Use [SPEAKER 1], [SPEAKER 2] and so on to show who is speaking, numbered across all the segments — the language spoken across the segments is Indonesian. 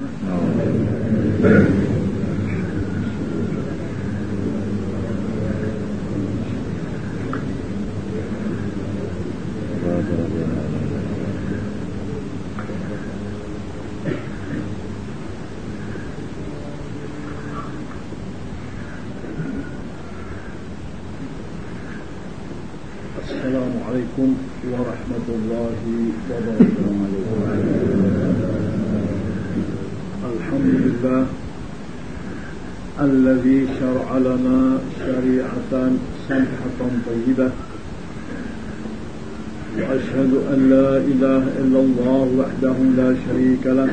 [SPEAKER 1] Amen. إلا الله وحده لا شريك له.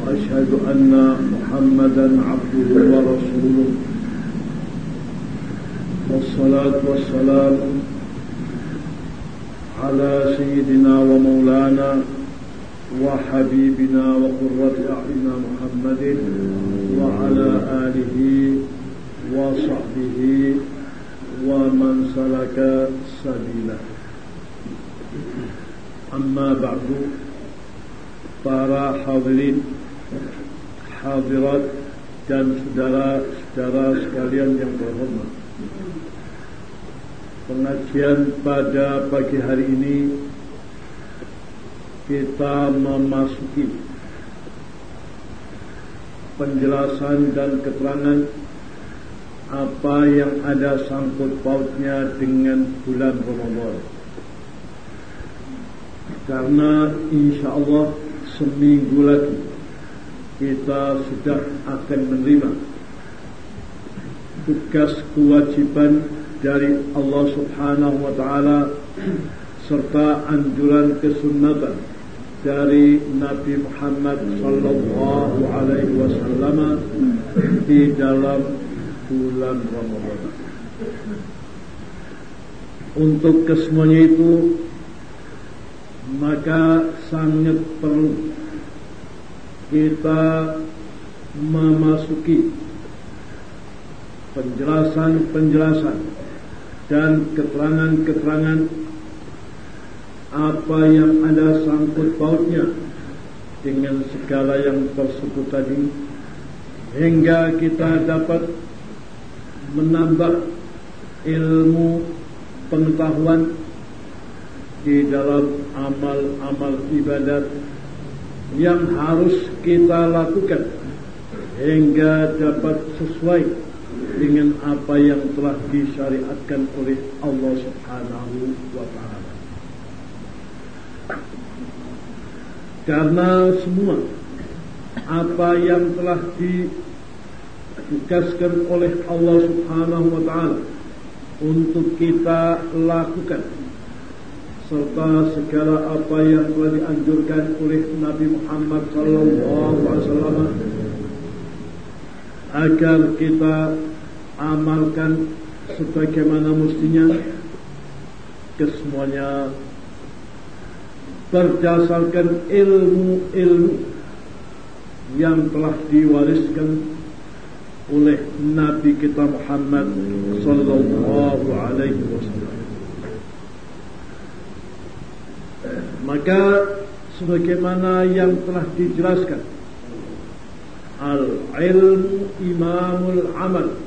[SPEAKER 1] وأشهد أن محمدا عبده ورسوله. والصلاة والسلام على سيدنا ومولانا وحبيبنا وقرة أعيننا محمد وعلى آله وصحبه ومن سلك سبيله. أما بعد para hadirin hadirat dan saudara-saudara sekalian yang terhormat pengajian pada pagi hari ini kita memasuki penjelasan dan keterangan apa yang ada sangkut pautnya dengan bulan Ramadan. Karena insya Allah seminggu lagi kita sudah akan menerima tugas kewajiban dari Allah Subhanahu wa taala serta anjuran kesunnatan dari Nabi Muhammad sallallahu alaihi wasallam di dalam bulan Ramadan. Untuk kesemuanya itu maka sangat perlu kita memasuki penjelasan-penjelasan dan keterangan-keterangan apa yang ada sangkut pautnya dengan segala yang tersebut tadi hingga kita dapat menambah ilmu pengetahuan di dalam amal-amal ibadat yang harus kita lakukan hingga dapat sesuai dengan apa yang telah disyariatkan oleh Allah Subhanahu wa taala. Karena semua apa yang telah ditugaskan oleh Allah Subhanahu wa taala untuk kita lakukan serta segala apa yang telah dianjurkan oleh Nabi Muhammad wasallam agar kita amalkan sebagaimana mestinya kesemuanya berdasarkan ilmu-ilmu yang telah diwariskan oleh Nabi kita Muhammad sallallahu alaihi wasallam. Maka sebagaimana yang telah dijelaskan al-ilmu imamul amal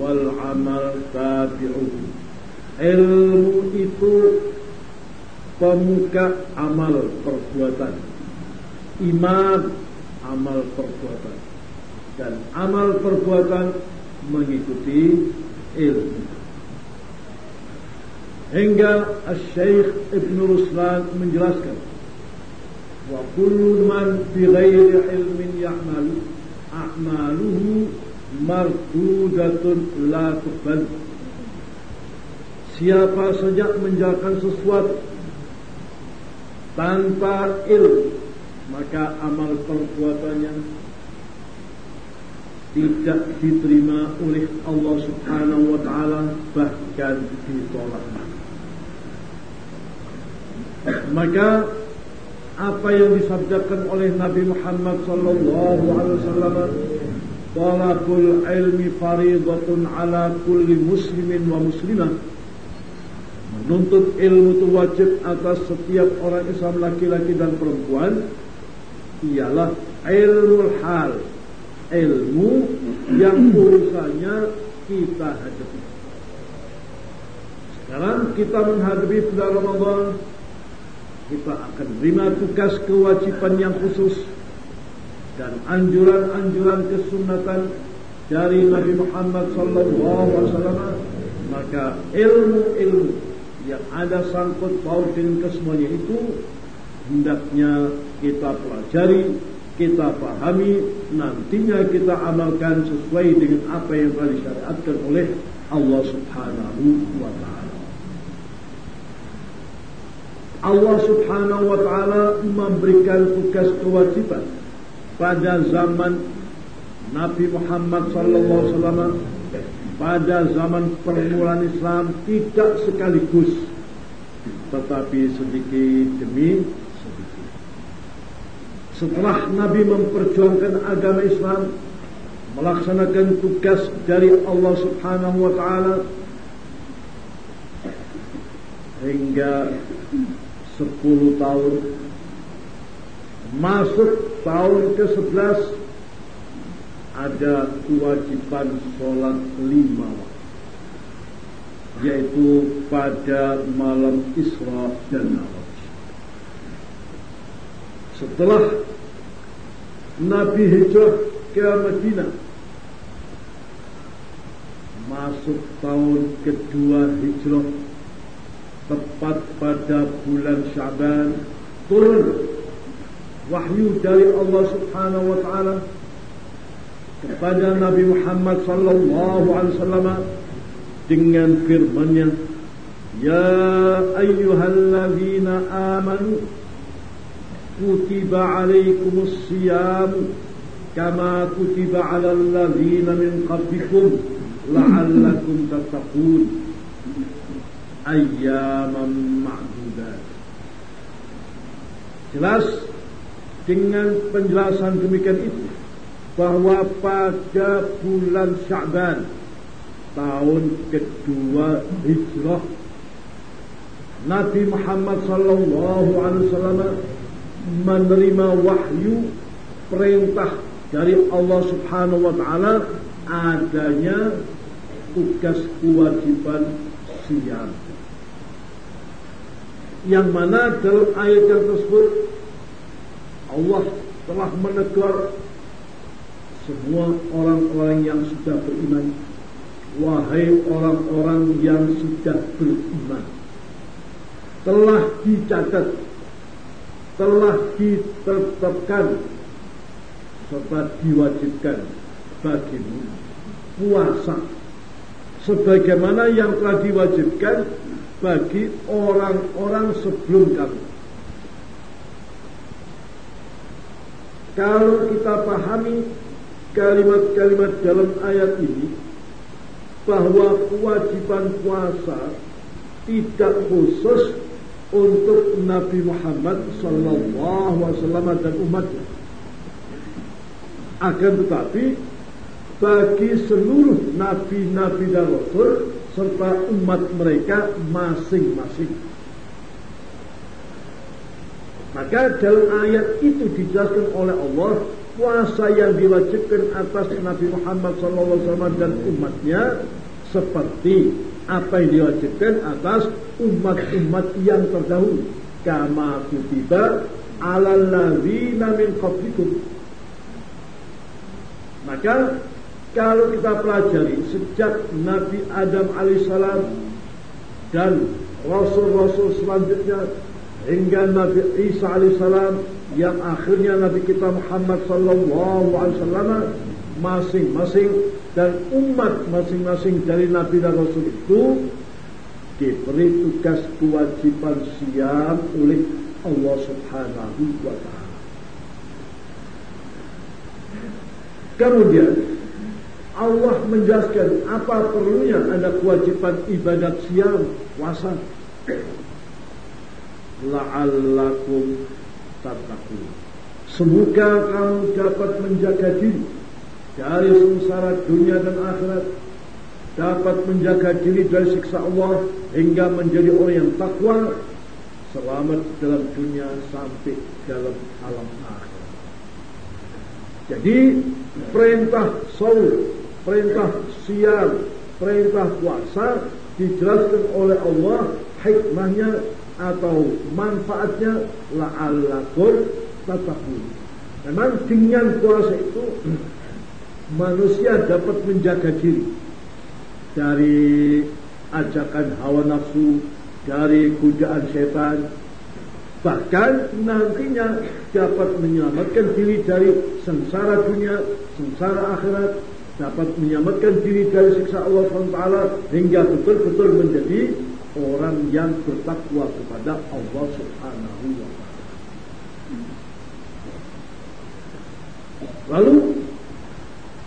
[SPEAKER 1] wal amal tabi'uhu. Ilmu itu pemuka amal perbuatan. Imam amal perbuatan. Dan amal perbuatan mengikuti ilmu. Hingga Syekh Ibn Ruslan menjelaskan wa kullu man bi ghairi ilmin ya'malu a'maluhu mardudatun la tuqbal Siapa saja menjalankan sesuatu tanpa ilmu maka amal perbuatannya tidak diterima oleh Allah Subhanahu wa taala bahkan ditolak. Maka apa yang disabdakan oleh Nabi Muhammad sallallahu alaihi wasallam Talabul ilmi faridatun ala kulli muslimin wa muslimah. Menuntut ilmu itu wajib atas setiap orang Islam laki-laki dan perempuan ialah ilmu hal ilmu yang urusannya kita hadapi. Sekarang kita menghadapi bulan Ramadan kita akan terima tugas kewajiban yang khusus dan anjuran-anjuran kesunatan dari Nabi Muhammad sallallahu alaihi wasallam maka ilmu-ilmu yang ada sangkut paut dengan kesemuanya itu hendaknya kita pelajari, kita pahami, nantinya kita amalkan sesuai dengan apa yang telah disyariatkan oleh Allah Subhanahu wa taala. Allah Subhanahu wa taala memberikan tugas kewajiban pada zaman Nabi Muhammad sallallahu alaihi wasallam pada zaman permulaan Islam tidak sekaligus tetapi sedikit demi sedikit. Setelah Nabi memperjuangkan agama Islam melaksanakan tugas dari Allah Subhanahu wa taala hingga 10 tahun masuk tahun ke-11 ada kewajiban sholat lima yaitu pada malam Isra dan Mi'raj. Setelah Nabi hijrah ke Madinah masuk tahun kedua hijrah tepat pada bulan Syaban turun wahyu dari Allah Subhanahu wa taala kepada Nabi Muhammad sallallahu alaihi wasallam dengan firman-Nya Ya ayyuhalladzina amanu kutiba alaikumus siyam kama kutiba alal ladzina min qablikum la'allakum tattaqun ayyaman ma'dudat. Jelas dengan penjelasan demikian itu bahwa pada bulan Syaban tahun kedua hijrah Nabi Muhammad sallallahu alaihi wasallam menerima wahyu perintah dari Allah Subhanahu wa taala adanya tugas kewajiban siam yang mana dalam ayat yang tersebut Allah telah menegur semua orang-orang yang sudah beriman. Wahai orang-orang yang sudah beriman telah dicatat telah ditetapkan serta diwajibkan bagimu puasa. Sebagaimana yang telah diwajibkan bagi orang-orang sebelum kamu kalau kita pahami kalimat-kalimat dalam ayat ini bahwa kewajiban puasa tidak khusus untuk Nabi Muhammad sallallahu alaihi wasallam dan umatnya. Akan tetapi bagi seluruh nabi-nabi dan rasul serta umat mereka masing-masing. Maka dalam ayat itu dijelaskan oleh Allah puasa yang diwajibkan atas Nabi Muhammad SAW dan umatnya seperti apa yang diwajibkan atas umat-umat yang terdahulu kama kutiba ala ladzina min qablikum maka kalau kita pelajari sejak Nabi Adam alaihissalam dan rasul-rasul selanjutnya hingga Nabi Isa alaihissalam yang akhirnya Nabi kita Muhammad sallallahu alaihi wasallam masing-masing dan umat masing-masing dari Nabi dan Rasul itu diberi tugas kewajiban siam oleh Allah Subhanahu wa taala. Kemudian Allah menjelaskan apa perlunya ada kewajiban ibadat siam puasa. La'allakum tattaqun. Semoga kamu dapat menjaga diri dari sengsara dunia dan akhirat, dapat menjaga diri dari siksa Allah hingga menjadi orang yang takwa, selamat dalam dunia sampai dalam alam akhirat. Jadi perintah saum, perintah siang, perintah puasa dijelaskan oleh Allah hikmahnya atau manfaatnya la'allakum tatakun. Memang dengan puasa itu manusia dapat menjaga diri dari ajakan hawa nafsu, dari godaan setan, bahkan nantinya dapat menyelamatkan diri dari sengsara dunia, sengsara akhirat, dapat menyelamatkan diri dari siksa Allah SWT hingga betul-betul menjadi orang yang bertakwa kepada Allah Subhanahu wa taala. Lalu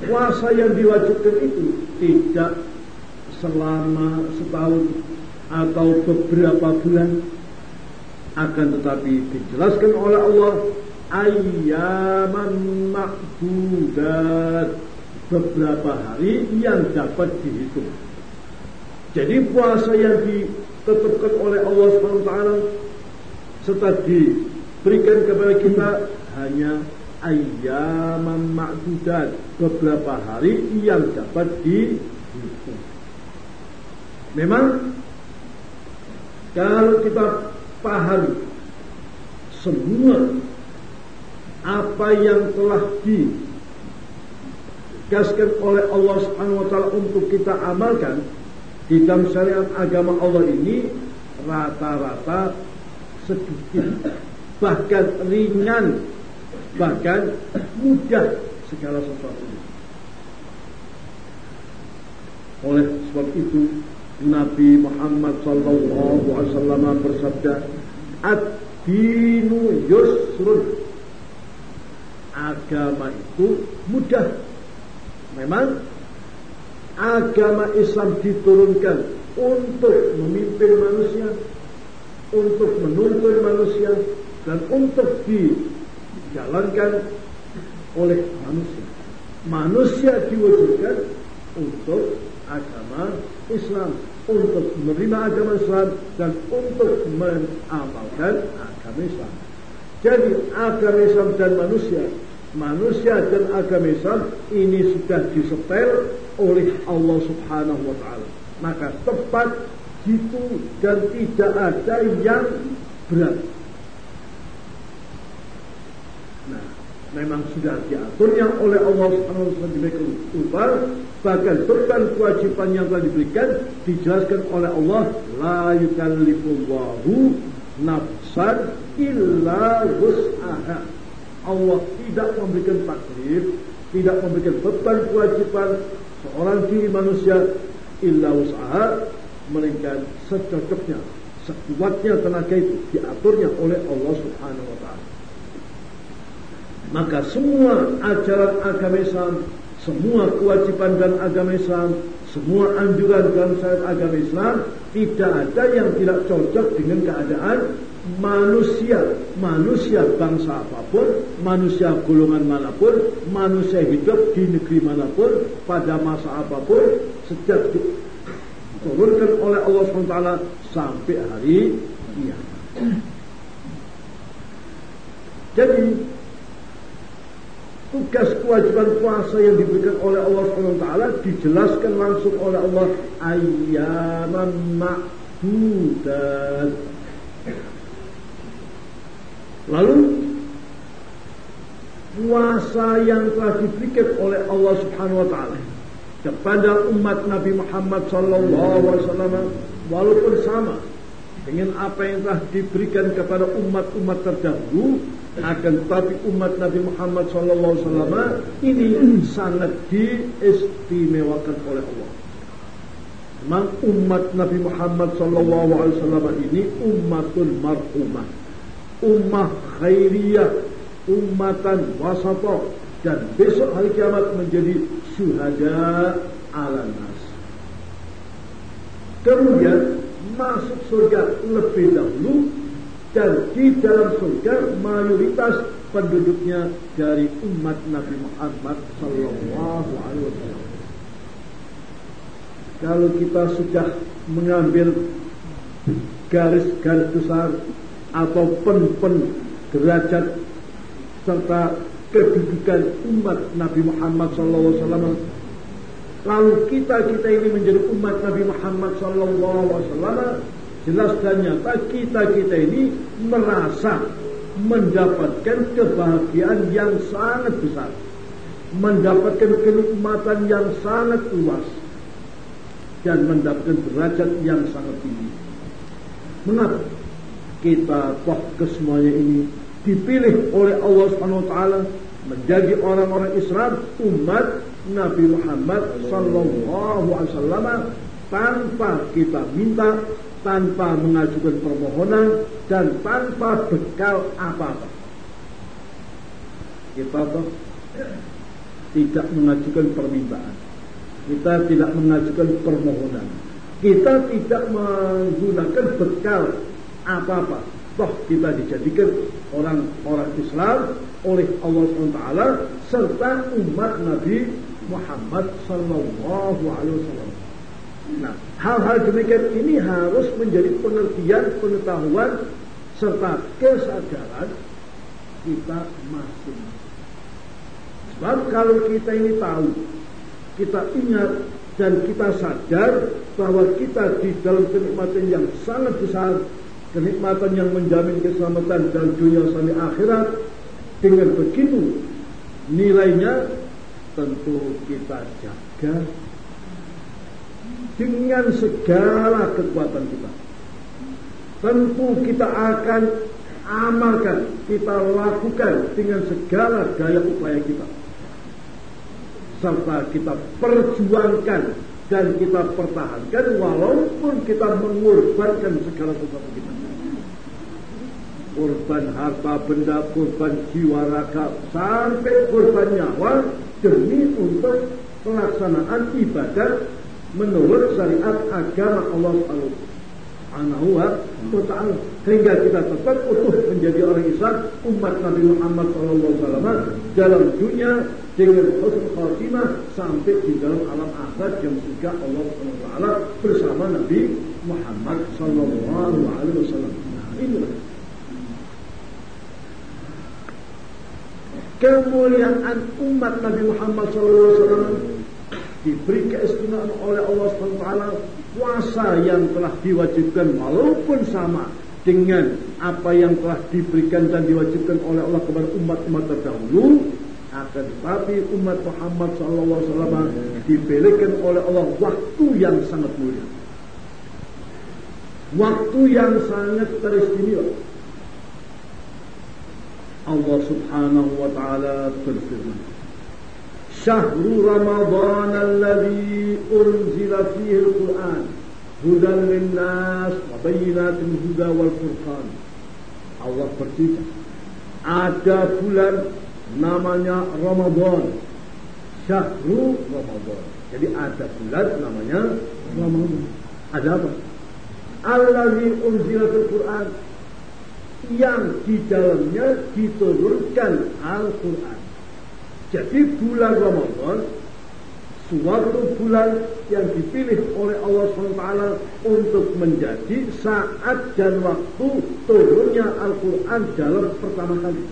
[SPEAKER 1] puasa yang diwajibkan itu tidak selama setahun atau beberapa bulan akan tetapi dijelaskan oleh Allah ayyaman ma'dudat beberapa hari yang dapat dihitung. Jadi puasa yang ditetapkan oleh Allah SWT setelah diberikan kepada kita hanya ayyaman ma'dudat beberapa hari yang dapat dihitung. Memang kalau kita pahami semua apa yang telah digaskan oleh Allah Subhanahu wa taala untuk kita amalkan di dalam syariat agama Allah ini rata-rata sedikit bahkan ringan bahkan mudah segala sesuatu oleh sebab itu Nabi Muhammad sallallahu alaihi wasallam bersabda, "Ad-dinu yusrun." Agama itu mudah. Memang agama Islam diturunkan untuk memimpin manusia, untuk menuntun manusia dan untuk dijalankan oleh manusia. Manusia diwujudkan untuk agama Islam untuk menerima agama Islam dan untuk mengamalkan agama Islam. Jadi agama Islam dan manusia, manusia dan agama Islam ini sudah disetel oleh Allah Subhanahu wa taala. Maka tepat gitu dan tidak ada yang berat. Nah, memang sudah diaturnya oleh Allah Subhanahu wa taala bahkan beban kewajiban yang telah diberikan dijelaskan oleh Allah la yukallifullahu nafsan illa wus'aha Allah tidak memberikan taklif tidak memberikan beban kewajiban seorang diri manusia illa wus'aha melainkan secocoknya sekuatnya tenaga itu diaturnya oleh Allah Subhanahu wa taala. Maka semua ajaran agama Islam, semua kewajiban dan agama Islam, semua anjuran dan syariat agama Islam tidak ada yang tidak cocok dengan keadaan manusia, manusia bangsa apa pun, manusia golongan mana pun, manusia hidup di negeri mana pun, pada masa apa pun, sejak diturunkan oleh Allah SWT sampai hari kiamat. Jadi tugas kewajiban puasa yang diberikan oleh Allah SWT dijelaskan langsung oleh Allah ayyaman ma'dudat lalu puasa yang telah diberikan oleh Allah Subhanahu wa taala kepada umat Nabi Muhammad sallallahu alaihi wasallam walaupun sama dengan apa yang telah diberikan kepada umat-umat terdahulu akan tetapi umat Nabi Muhammad SAW ini sangat diistimewakan oleh Allah. Memang umat Nabi Muhammad SAW ini umatul marhumah, ummah khairiyah, umatan wasata dan besok hari kiamat menjadi syuhada ala nas. Kemudian masuk surga lebih dahulu dan di dalam surga mayoritas penduduknya dari umat Nabi Muhammad Sallallahu Alaihi Wasallam. Kalau kita sudah mengambil garis-garis besar atau pen-pen derajat serta kedudukan umat Nabi Muhammad SAW. Lalu kita kita ini menjadi umat Nabi Muhammad SAW. Jelas dan nyata kita kita ini merasa mendapatkan kebahagiaan yang sangat besar, mendapatkan kenikmatan yang sangat luas, dan mendapatkan derajat yang sangat tinggi. Mengapa kita toh kesemuanya ini dipilih oleh Allah Subhanahu wa taala menjadi orang-orang Islam umat Nabi Muhammad sallallahu alaihi wasallam tanpa kita minta, tanpa mengajukan permohonan dan tanpa bekal apa-apa. Kita toh tidak mengajukan permintaan. Kita tidak mengajukan permohonan. Kita tidak menggunakan bekal apa-apa. Toh kita dijadikan orang-orang Islam oleh Allah SWT serta umat Nabi Muhammad Sallallahu Alaihi Wasallam. Nah, hal-hal demikian ini harus menjadi pengertian, pengetahuan serta kesadaran kita masing-masing. Sebab kalau kita ini tahu, kita ingat dan kita sadar bahwa kita di dalam kenikmatan yang sangat besar kenikmatan yang menjamin keselamatan dalam dunia sampai akhirat. Dengan begitu nilainya tentu kita jaga dengan segala kekuatan kita. Tentu kita akan amalkan kita lakukan dengan segala daya upaya kita. Serta kita perjuangkan dan kita pertahankan walaupun kita mengorbankan segala sesuatu kita korban harta benda, korban jiwa raga, sampai korban nyawa demi untuk pelaksanaan ibadah menurut syariat agama Allah Subhanahu wa taala sehingga kita tetap utuh menjadi orang Islam umat Nabi Muhammad SAW dalam dunia dengan husnul khatimah sampai di dalam alam akhirat yang juga Allah SWT bersama Nabi Muhammad SAW. Nah, inilah kemuliaan umat Nabi Muhammad SAW diberi keistimewaan oleh Allah SWT puasa yang telah diwajibkan walaupun sama dengan apa yang telah diberikan dan diwajibkan oleh Allah kepada umat-umat terdahulu akan tetapi umat Muhammad SAW diberikan oleh Allah waktu yang sangat mulia. Waktu yang sangat teristimewa Allah subhanahu wa ta'ala berfirman Syahru Ramadan alladhi unzila fihi al-Quran Hudan linnas wa bayinatin huda wal furqan. Allah bercerita Ada bulan namanya Ramadan Syahru Ramadan. Jadi ada bulan namanya Ramadan. Ada apa? Alladhi unzila fil Quran yang di dalamnya diturunkan Al-Quran. Jadi bulan Ramadan suatu bulan yang dipilih oleh Allah SWT untuk menjadi saat dan waktu turunnya Al-Quran dalam pertama kali.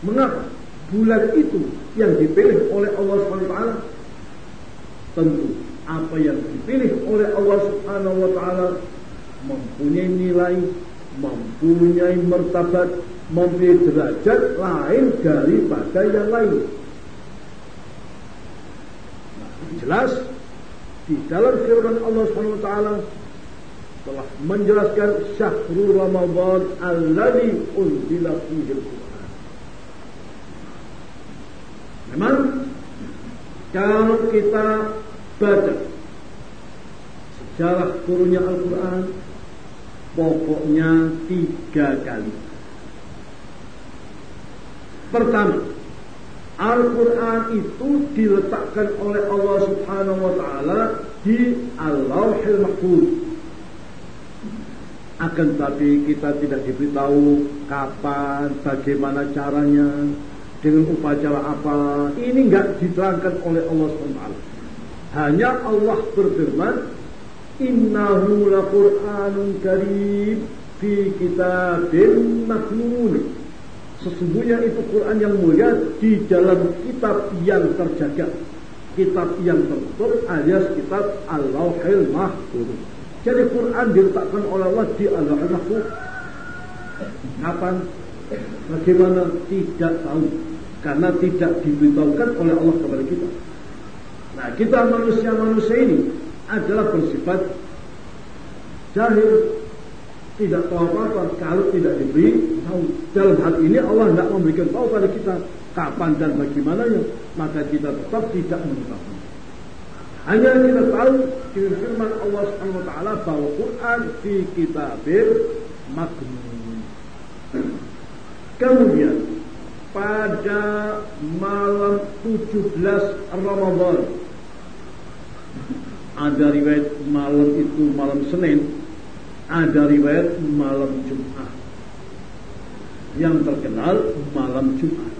[SPEAKER 1] Mengapa? Bulan itu yang dipilih oleh Allah SWT tentu apa yang dipilih oleh Allah Subhanahu wa taala mempunyai nilai, mempunyai martabat, mempunyai derajat lain daripada yang lain. Nah, jelas di dalam firman Allah Subhanahu wa taala telah menjelaskan syahrul Ramadan alladzi unzila fihi al-Qur'an. Memang kalau kita baca sejarah turunnya Al-Quran pokoknya tiga kali. Pertama, Al-Quran itu diletakkan oleh Allah Subhanahu wa Ta'ala di Al-Lawhil Mahfuz. Akan tapi kita tidak diberitahu kapan, bagaimana caranya, dengan upacara apa. Ini enggak diterangkan oleh Allah Subhanahu wa Ta'ala. Hanya Allah berfirman, innahu laqur'anun karim fi kitabin maknun Sesungguhnya itu Quran yang mulia di dalam kitab yang terjaga. Kitab yang tertutup alias kitab Al-Lauhil Mahfuz. Jadi Quran diletakkan oleh Allah di Al-Lauhil Mahfuz. Kapan? Bagaimana? Tidak tahu. Karena tidak diberitahukan oleh Allah kepada kita. Nah, kita manusia-manusia ini adalah bersifat jahil tidak tahu apa-apa kalau tidak diberi tahu. Dalam hal ini Allah tidak memberikan tahu pada kita kapan dan bagaimana ya, maka kita tetap tidak mengetahui. Hanya kita tahu di firman Allah wa taala bahwa Quran di kitabil maknun. Kemudian pada malam 17 Ramadan ada riwayat malam itu malam Senin ada riwayat malam Jumat. Yang terkenal malam Jumat.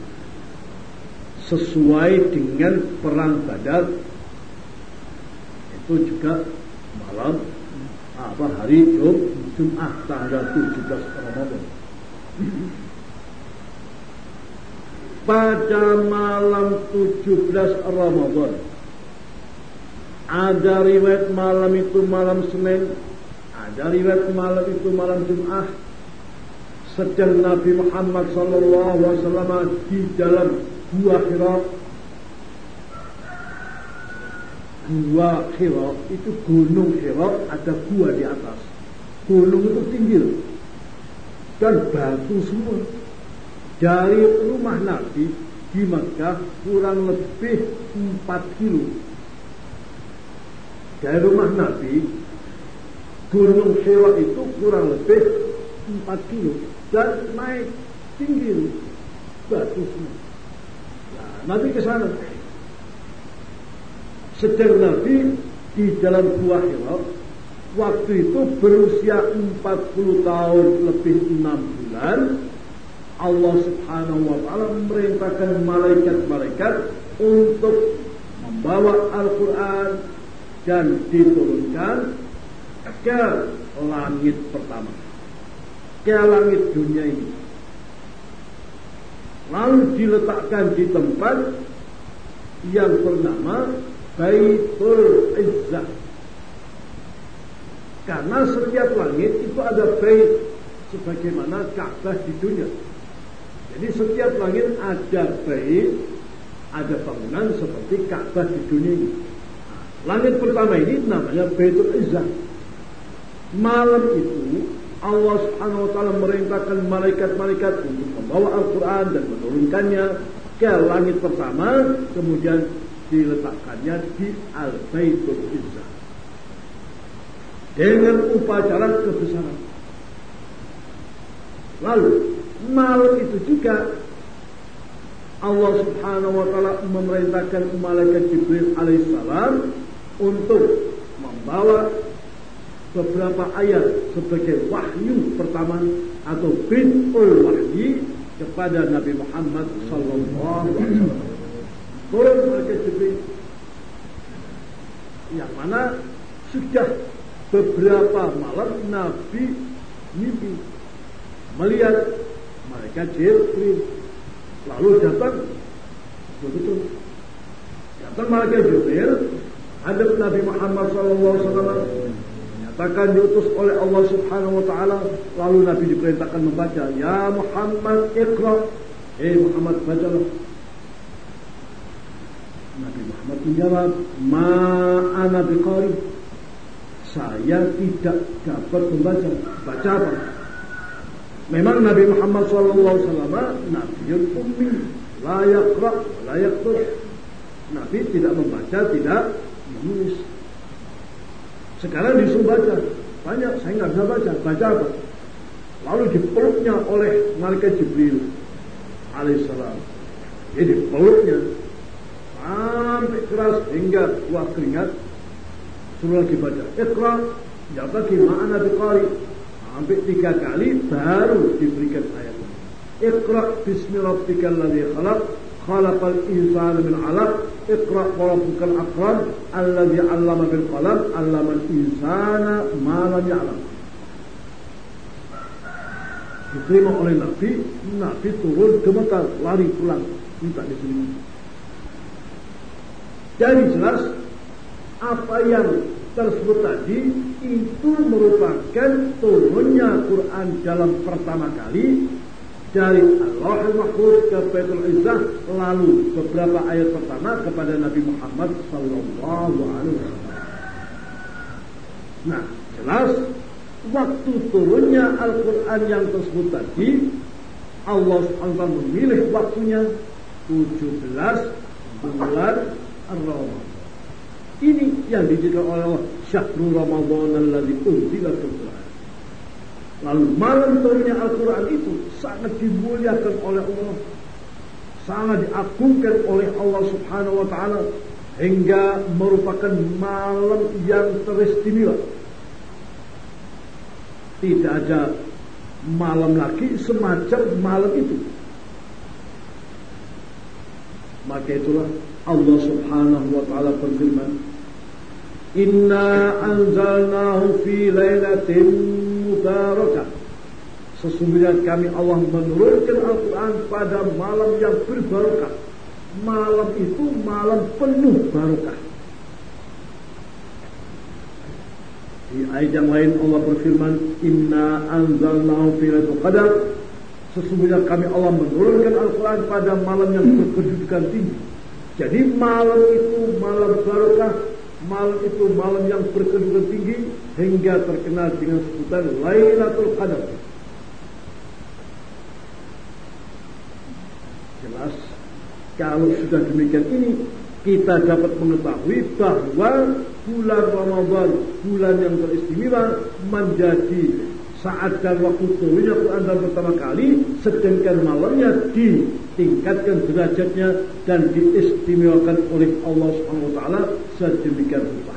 [SPEAKER 1] Sesuai dengan perang Badar itu juga malam apa hari Jum, Jumat tanggal 17 Ramadan. Pada malam 17 Ramadan ada riwayat malam itu malam Senin ada riwayat malam itu malam Jumat sedang Nabi Muhammad wasallam di dalam gua Hira. Gua Hira itu gunung Hira ada gua di atas. Gunung itu tinggi dan batu semua. Dari rumah Nabi di Makkah kurang lebih 4 kilo. Dari rumah Nabi Gunung Sewa itu kurang lebih 4 kilo dan naik tinggi batu semua. Nah, Nabi ke sana. Sedang Nabi di dalam gua Hira waktu itu berusia 40 tahun lebih 6 bulan Allah subhanahu wa ta'ala memerintahkan malaikat-malaikat untuk membawa Al-Quran dan diturunkan ke langit pertama. Ke langit dunia ini. Lalu diletakkan di tempat yang bernama Baitul Izzah. Karena setiap langit itu ada bait sebagaimana Ka'bah di dunia. Jadi setiap langit ada bait ada bangunan seperti Ka'bah di dunia ini langit pertama ini namanya Baitul Izzah Malam itu Allah Subhanahu wa taala merintahkan malaikat-malaikat untuk membawa Al-Qur'an dan menurunkannya ke langit pertama, kemudian diletakkannya di Al-Baitul Izzah. Dengan upacara kebesaran. Lalu malam itu juga Allah Subhanahu wa taala memerintahkan malaikat Jibril alaihissalam untuk membawa beberapa ayat sebagai wahyu pertama atau bintul wahyi kepada Nabi Muhammad sallallahu alaihi wasallam. Turun mereka yang mana sudah beberapa malam Nabi mimpi melihat mereka Jibril lalu datang betul datang mereka Jibril hadap Nabi Muhammad sallallahu alaihi wasallam Bahkan diutus oleh Allah Subhanahu wa taala lalu Nabi diperintahkan membaca, "Ya Muhammad, Iqra." Eh Muhammad bacalah. Nabi Muhammad menjawab, "Ma ana biqari." Saya tidak dapat membaca. Baca apa? Memang Nabi Muhammad wasallam nabiul ummi, la yaqra, la yaktub. Nabi tidak membaca, tidak menulis. Sekarang disuruh baca. Banyak, saya nggak bisa baca. Baca apa? Lalu dipeluknya oleh malaikat Jibril alaihissalam. Jadi peluknya sampai keras hingga keluar keringat. Suruh lagi baca. Iqra, ya bagi ma'ana biqari. Sampai tiga kali baru diberikan ayat. Iqra bismillahirrahmanirrahim khalaqal insana min 'alaq اقرأ وربك الأكرم الذي علم بالقلم علم الإنسان ما لم يعلم diterima oleh Nabi, Nabi turun gemetar, lari pulang, minta diterima. Jadi jelas apa yang tersebut tadi itu merupakan turunnya Quran dalam pertama kali dari Allah Al-Mahfuz ke Baitul Izzah lalu beberapa ayat pertama kepada Nabi Muhammad sallallahu alaihi wasallam. Nah, jelas waktu turunnya Al-Qur'an yang tersebut tadi Allah SWT memilih waktunya 17 bulan Ramadan. Ini yang dijadikan oleh Allah Syahrul Ramadan alladzi unzila. Lalu malam turunnya Al-Quran itu sangat dimuliakan oleh Allah. Sangat diagungkan oleh Allah subhanahu wa ta'ala. Hingga merupakan malam yang teristimewa. Tidak ada malam lagi semacam malam itu. Maka itulah Allah subhanahu wa ta'ala berfirman. Inna anzalnahu fi laylatin mubarakah. Sesungguhnya kami Allah menurunkan Al-Quran pada malam yang berbarokah. Malam itu malam penuh barokah. Di ayat yang lain Allah berfirman, Inna anzalnahu fi qadar. Sesungguhnya kami Allah menurunkan Al-Quran pada malam yang berkedudukan tinggi. Jadi malam itu malam barokah, malam itu malam yang berkedudukan tinggi hingga terkenal dengan sebutan Lailatul Qadar. Jelas kalau sudah demikian ini kita dapat mengetahui bahwa bulan Ramadan bulan yang teristimewa menjadi saat dan waktu turunnya Quran dan pertama kali sedangkan malamnya ditingkatkan derajatnya dan diistimewakan oleh Allah Subhanahu wa taala sedemikian rupa.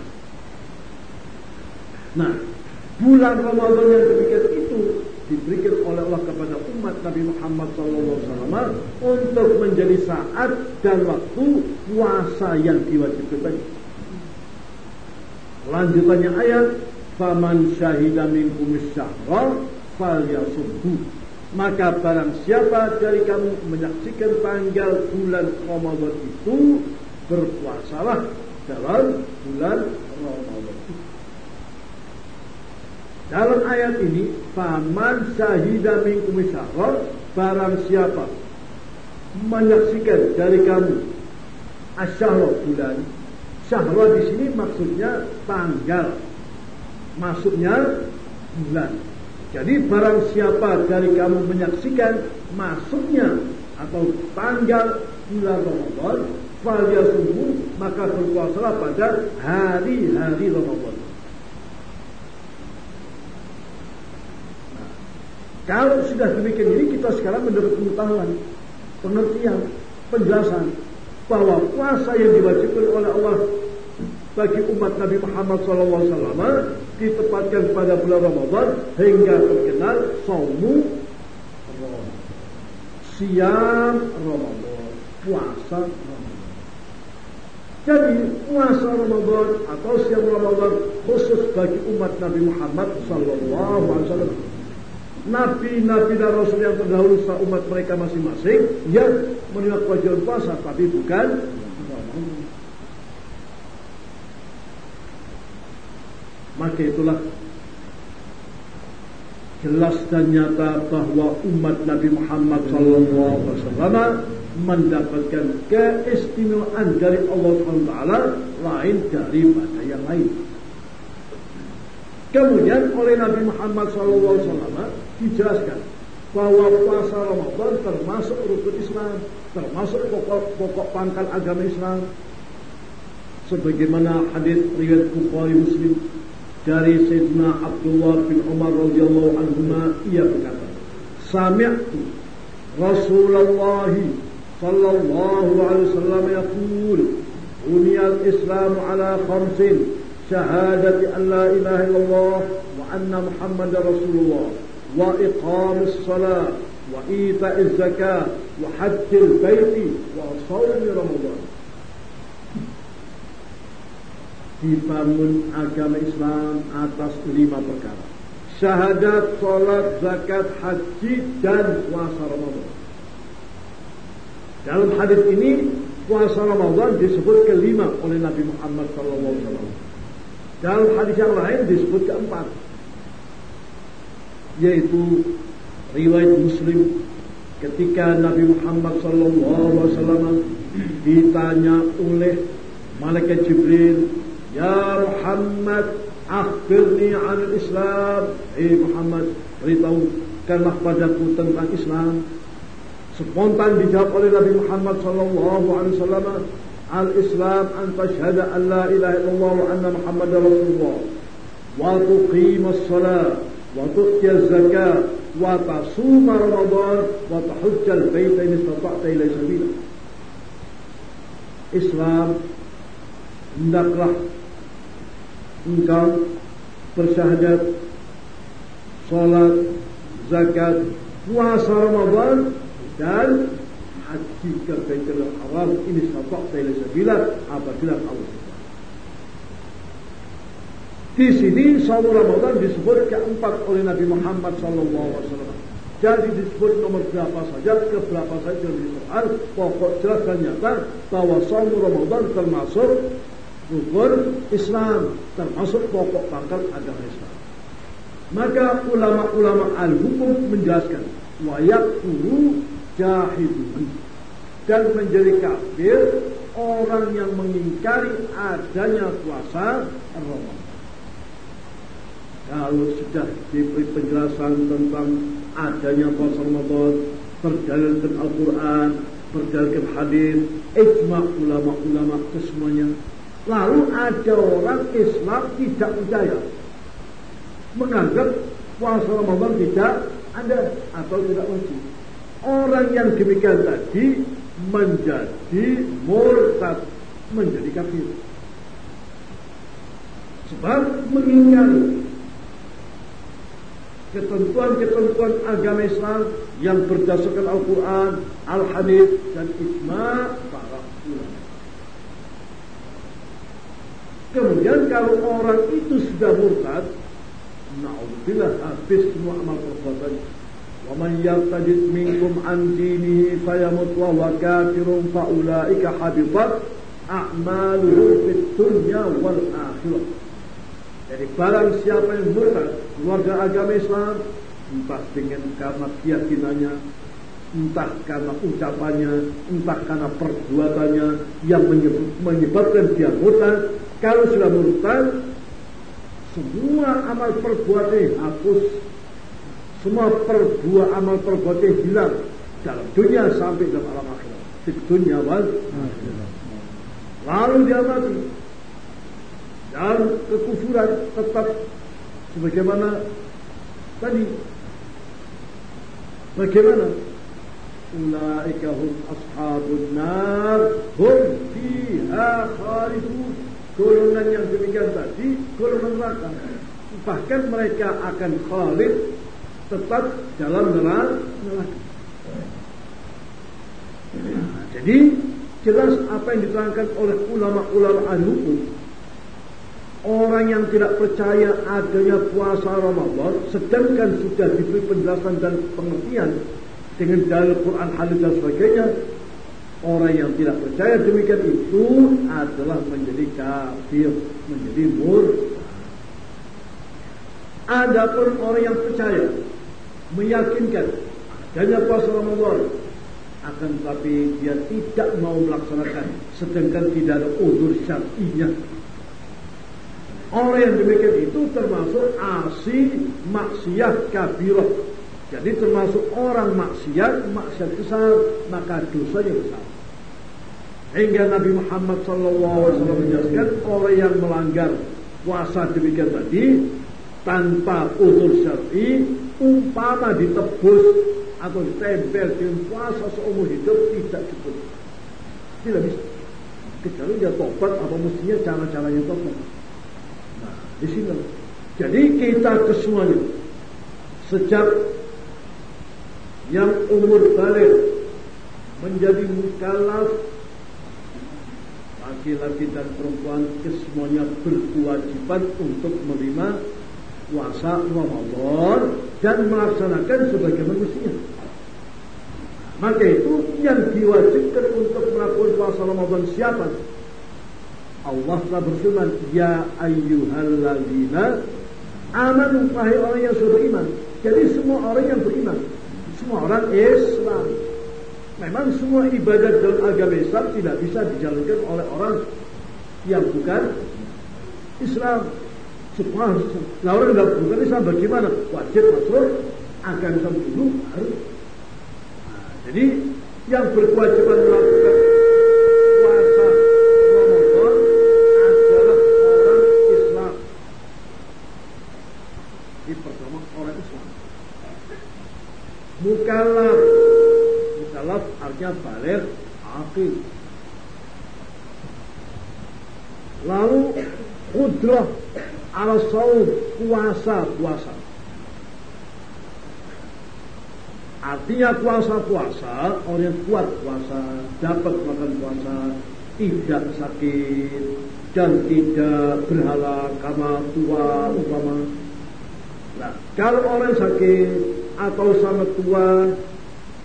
[SPEAKER 1] Nah, bulan Ramadan yang demikian itu diberikan oleh Allah kepada umat Nabi Muhammad SAW untuk menjadi saat dan waktu puasa yang diwajibkan. Lanjutannya ayat Faman syahida minkum syahra falyasumhu. Maka barang siapa dari kamu menyaksikan tanggal bulan Ramadan itu berpuasalah dalam bulan Ramadan. Dalam ayat ini, faman syahida minkum syahra, barang siapa menyaksikan dari kamu asyahra bulan. Syahra di sini maksudnya tanggal masuknya bulan. Jadi barang siapa dari kamu menyaksikan masuknya atau tanggal bulan Ramadan, falyasumhu maka berpuasalah pada hari-hari Ramadan. Nah, kalau sudah demikian ini kita sekarang mendapat pengetahuan, pengertian, penjelasan bahwa puasa yang diwajibkan oleh Allah bagi umat Nabi Muhammad SAW ditempatkan pada bulan Ramadan hingga terkenal saumu siam Ramadan. Puasa Ramadan jadi puasa Ramadan atau siam Ramadan khusus bagi umat Nabi Muhammad SAW Nabi-nabi dan Rasul yang terdahulu umat mereka masing-masing yang menerima kewajiban puasa tapi bukan maka itulah jelas dan nyata bahwa umat Nabi Muhammad SAW mendapatkan keistimewaan dari Allah SWT lain daripada yang lain. Kemudian oleh Nabi Muhammad SAW dijelaskan bahwa puasa Ramadan termasuk rukun Islam, termasuk pokok-pokok pangkal agama Islam. Sebagaimana hadis riwayat Bukhari Muslim dari Sayyidina Abdullah bin Umar radhiyallahu anhu ia berkata Sami'tu Rasulullah wasallam yaqul Buniyal Islam ala khamsin syahadati an la ilaha illallah wa anna Muhammadar Rasulullah wa iqamis salat wa ita'iz zakat wa hajjil baiti wa shaumi Ramadan dibangun agama Islam atas lima perkara. syahadat, sholat, zakat, haji, dan puasa Ramadan. Dalam hadis ini puasa Ramadan disebut kelima oleh Nabi Muhammad SAW. Dalam hadis yang lain disebut keempat, yaitu riwayat Muslim ketika Nabi Muhammad SAW ditanya oleh malaikat Jibril, Ya Muhammad, akhbirni an Islam. Hei Muhammad, beritahukanlah padaku tentang Islam. Spontan dijawab oleh Nabi Muhammad sallallahu alaihi wasallam, "Al-Islam an tashhada an la ilaha illallah wa anna Muhammadar Rasulullah wa tuqima as-salat wa tu'ti az-zakat wa tasuma Ramadan wa tahujja al-baita in istata'ta ila sabila." Islam hendaklah engkau bersyahadat, salat, zakat, puasa Ramadan dan haji ke Baitul Haram ini sabak ila sabila apabila Allah di sini saum Ramadan disebut keempat oleh Nabi Muhammad SAW. Jadi disebut nomor berapa saja, ke berapa saja di Quran, pokok jelas dan nyata bahwa saum Ramadan termasuk rukun Islam, termasuk pokok pangkal agama Islam. Maka ulama-ulama al-hukum menjelaskan, wayak jahidu dan menjadi kafir orang yang mengingkari adanya puasa Ramadan. Kalau sudah diberi penjelasan tentang adanya puasa Ramadan, berdalilkan Al-Quran, berdalilkan hadis, ijma ulama-ulama kesemuanya. Lalu ada orang Islam tidak percaya, menganggap puasa Ramadan tidak ada atau tidak wajib. Orang yang demikian tadi menjadi murtad, menjadi kafir. Sebab mengingkari ketentuan-ketentuan agama Islam yang berdasarkan Al-Quran, Al-Hadis dan ijma para ulama. Kemudian kalau orang itu sudah murtad, naudzubillah habis semua amal perbuatannya. ومن يرتد منكم عن دينه فيمت وهو كافر فأولئك حبطت أعماله في الدنيا والآخرة Jadi barang siapa yang murtad keluarga agama Islam entah dengan karena keyakinannya, entah karena ucapannya, entah karena perbuatannya yang menyebabkan dia murtad. Kalau sudah murtad, semua amal perbuatannya hapus semua perbuat amal perbuatan hilang dalam dunia sampai dalam alam akhirat. Di dunia wal Lalu dia mati. Dan kekufuran tetap sebagaimana tadi. Bagaimana? Ulaika hum ashabun nar hum fiha khalidun. Golongan yang demikian tadi golongan neraka. Bahkan mereka akan khalid tetap dalam neraka. Nah, jadi jelas apa yang diterangkan oleh ulama-ulama al-hukum Orang yang tidak percaya adanya puasa Ramadan Sedangkan sudah diberi penjelasan dan pengertian Dengan dalil Quran hadis dan sebagainya Orang yang tidak percaya demikian itu adalah menjadi kafir Menjadi murtad Adapun orang yang percaya meyakinkan adanya puasa Ramadan akan tetapi dia tidak mau melaksanakan sedangkan tidak ada udur syar'inya. Orang yang demikian itu termasuk asi maksiat kabirah. Jadi termasuk orang maksiat maksiat besar maka dosanya besar. Hingga Nabi Muhammad SAW menjelaskan orang yang melanggar puasa demikian tadi tanpa udur syar'i umpama ditebus atau ditempel dengan puasa seumur hidup tidak cukup. Tidak bisa. Kecuali dia tobat apa mestinya cara-caranya tobat. Nah, di sini. Jadi kita kesemuanya sejak yang umur balik menjadi mukallaf laki-laki dan perempuan kesemuanya berkewajiban untuk menerima puasa Ramadan dan melaksanakan sebagai manusia. Maka itu yang diwajibkan untuk melakukan puasa Ramadan siapa? Allah telah berfirman, Ya ayyuhalladzina amanu wahai orang yang sudah beriman. Jadi semua orang yang beriman, semua orang Islam. Memang semua ibadat dalam agama Islam tidak bisa dijalankan oleh orang yang bukan Islam. Semua nah orang yang bukan Islam bagaimana? Wajib masuk bisa dulu harus. Nah, jadi yang berkewajiban melakukan puasa Ramadan adalah orang Islam. Ini pertama orang Islam. Mukallaf. Mukallaf artinya balik akil. Lalu kudrah ala saum puasa puasa. Artinya puasa-puasa, orang yang kuat puasa, dapat makan puasa, tidak sakit, dan tidak berhala karena tua umpama. Nah, kalau orang sakit atau sama tua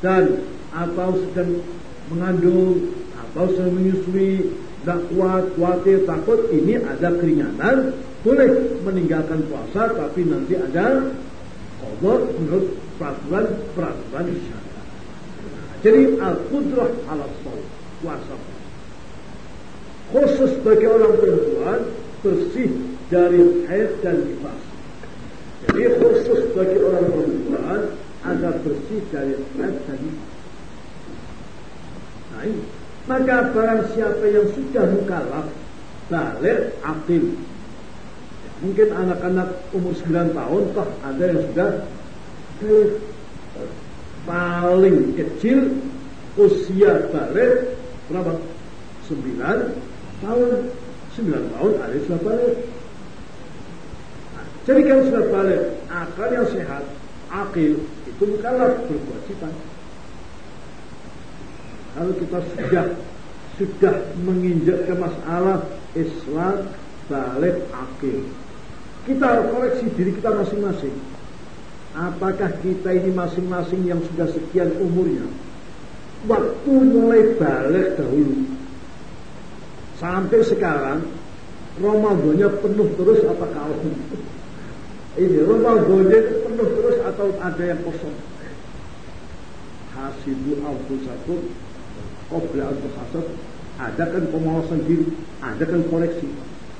[SPEAKER 1] dan atau sedang mengandung atau sedang menyusui, tidak kuat, khawatir, takut, ini ada keringanan, boleh meninggalkan puasa, tapi nanti ada kodok menurut peraturan-peraturan syariat. Jadi al-qudrah ala saum, puasa. Khusus bagi orang perempuan bersih dari haid dan nifas. Jadi khusus bagi orang perempuan agar bersih dari haid dan nifas. Nah ini. Maka barang siapa yang sudah mukallaf balik akil. Mungkin anak-anak umur 9 tahun toh ada yang sudah balik. Paling kecil usia balik berapa? 9 tahun. 9 tahun ada yang sudah balik. Nah, jadi kalau sudah balik, akal yang sehat, akil itu mukallaf berkewajiban. Kalau kita sudah sudah menginjak ke masalah Islam balik akil. Kita koreksi diri kita masing-masing. Apakah kita ini masing-masing yang sudah sekian umurnya? Waktu mulai balik dahulu. Sampai sekarang Ramadannya penuh terus apa kalau ini Ramadannya penuh terus atau ada yang kosong? Hasibu anfusakum qabla an tuhasab ada kan pengawasan diri ada kan koleksi.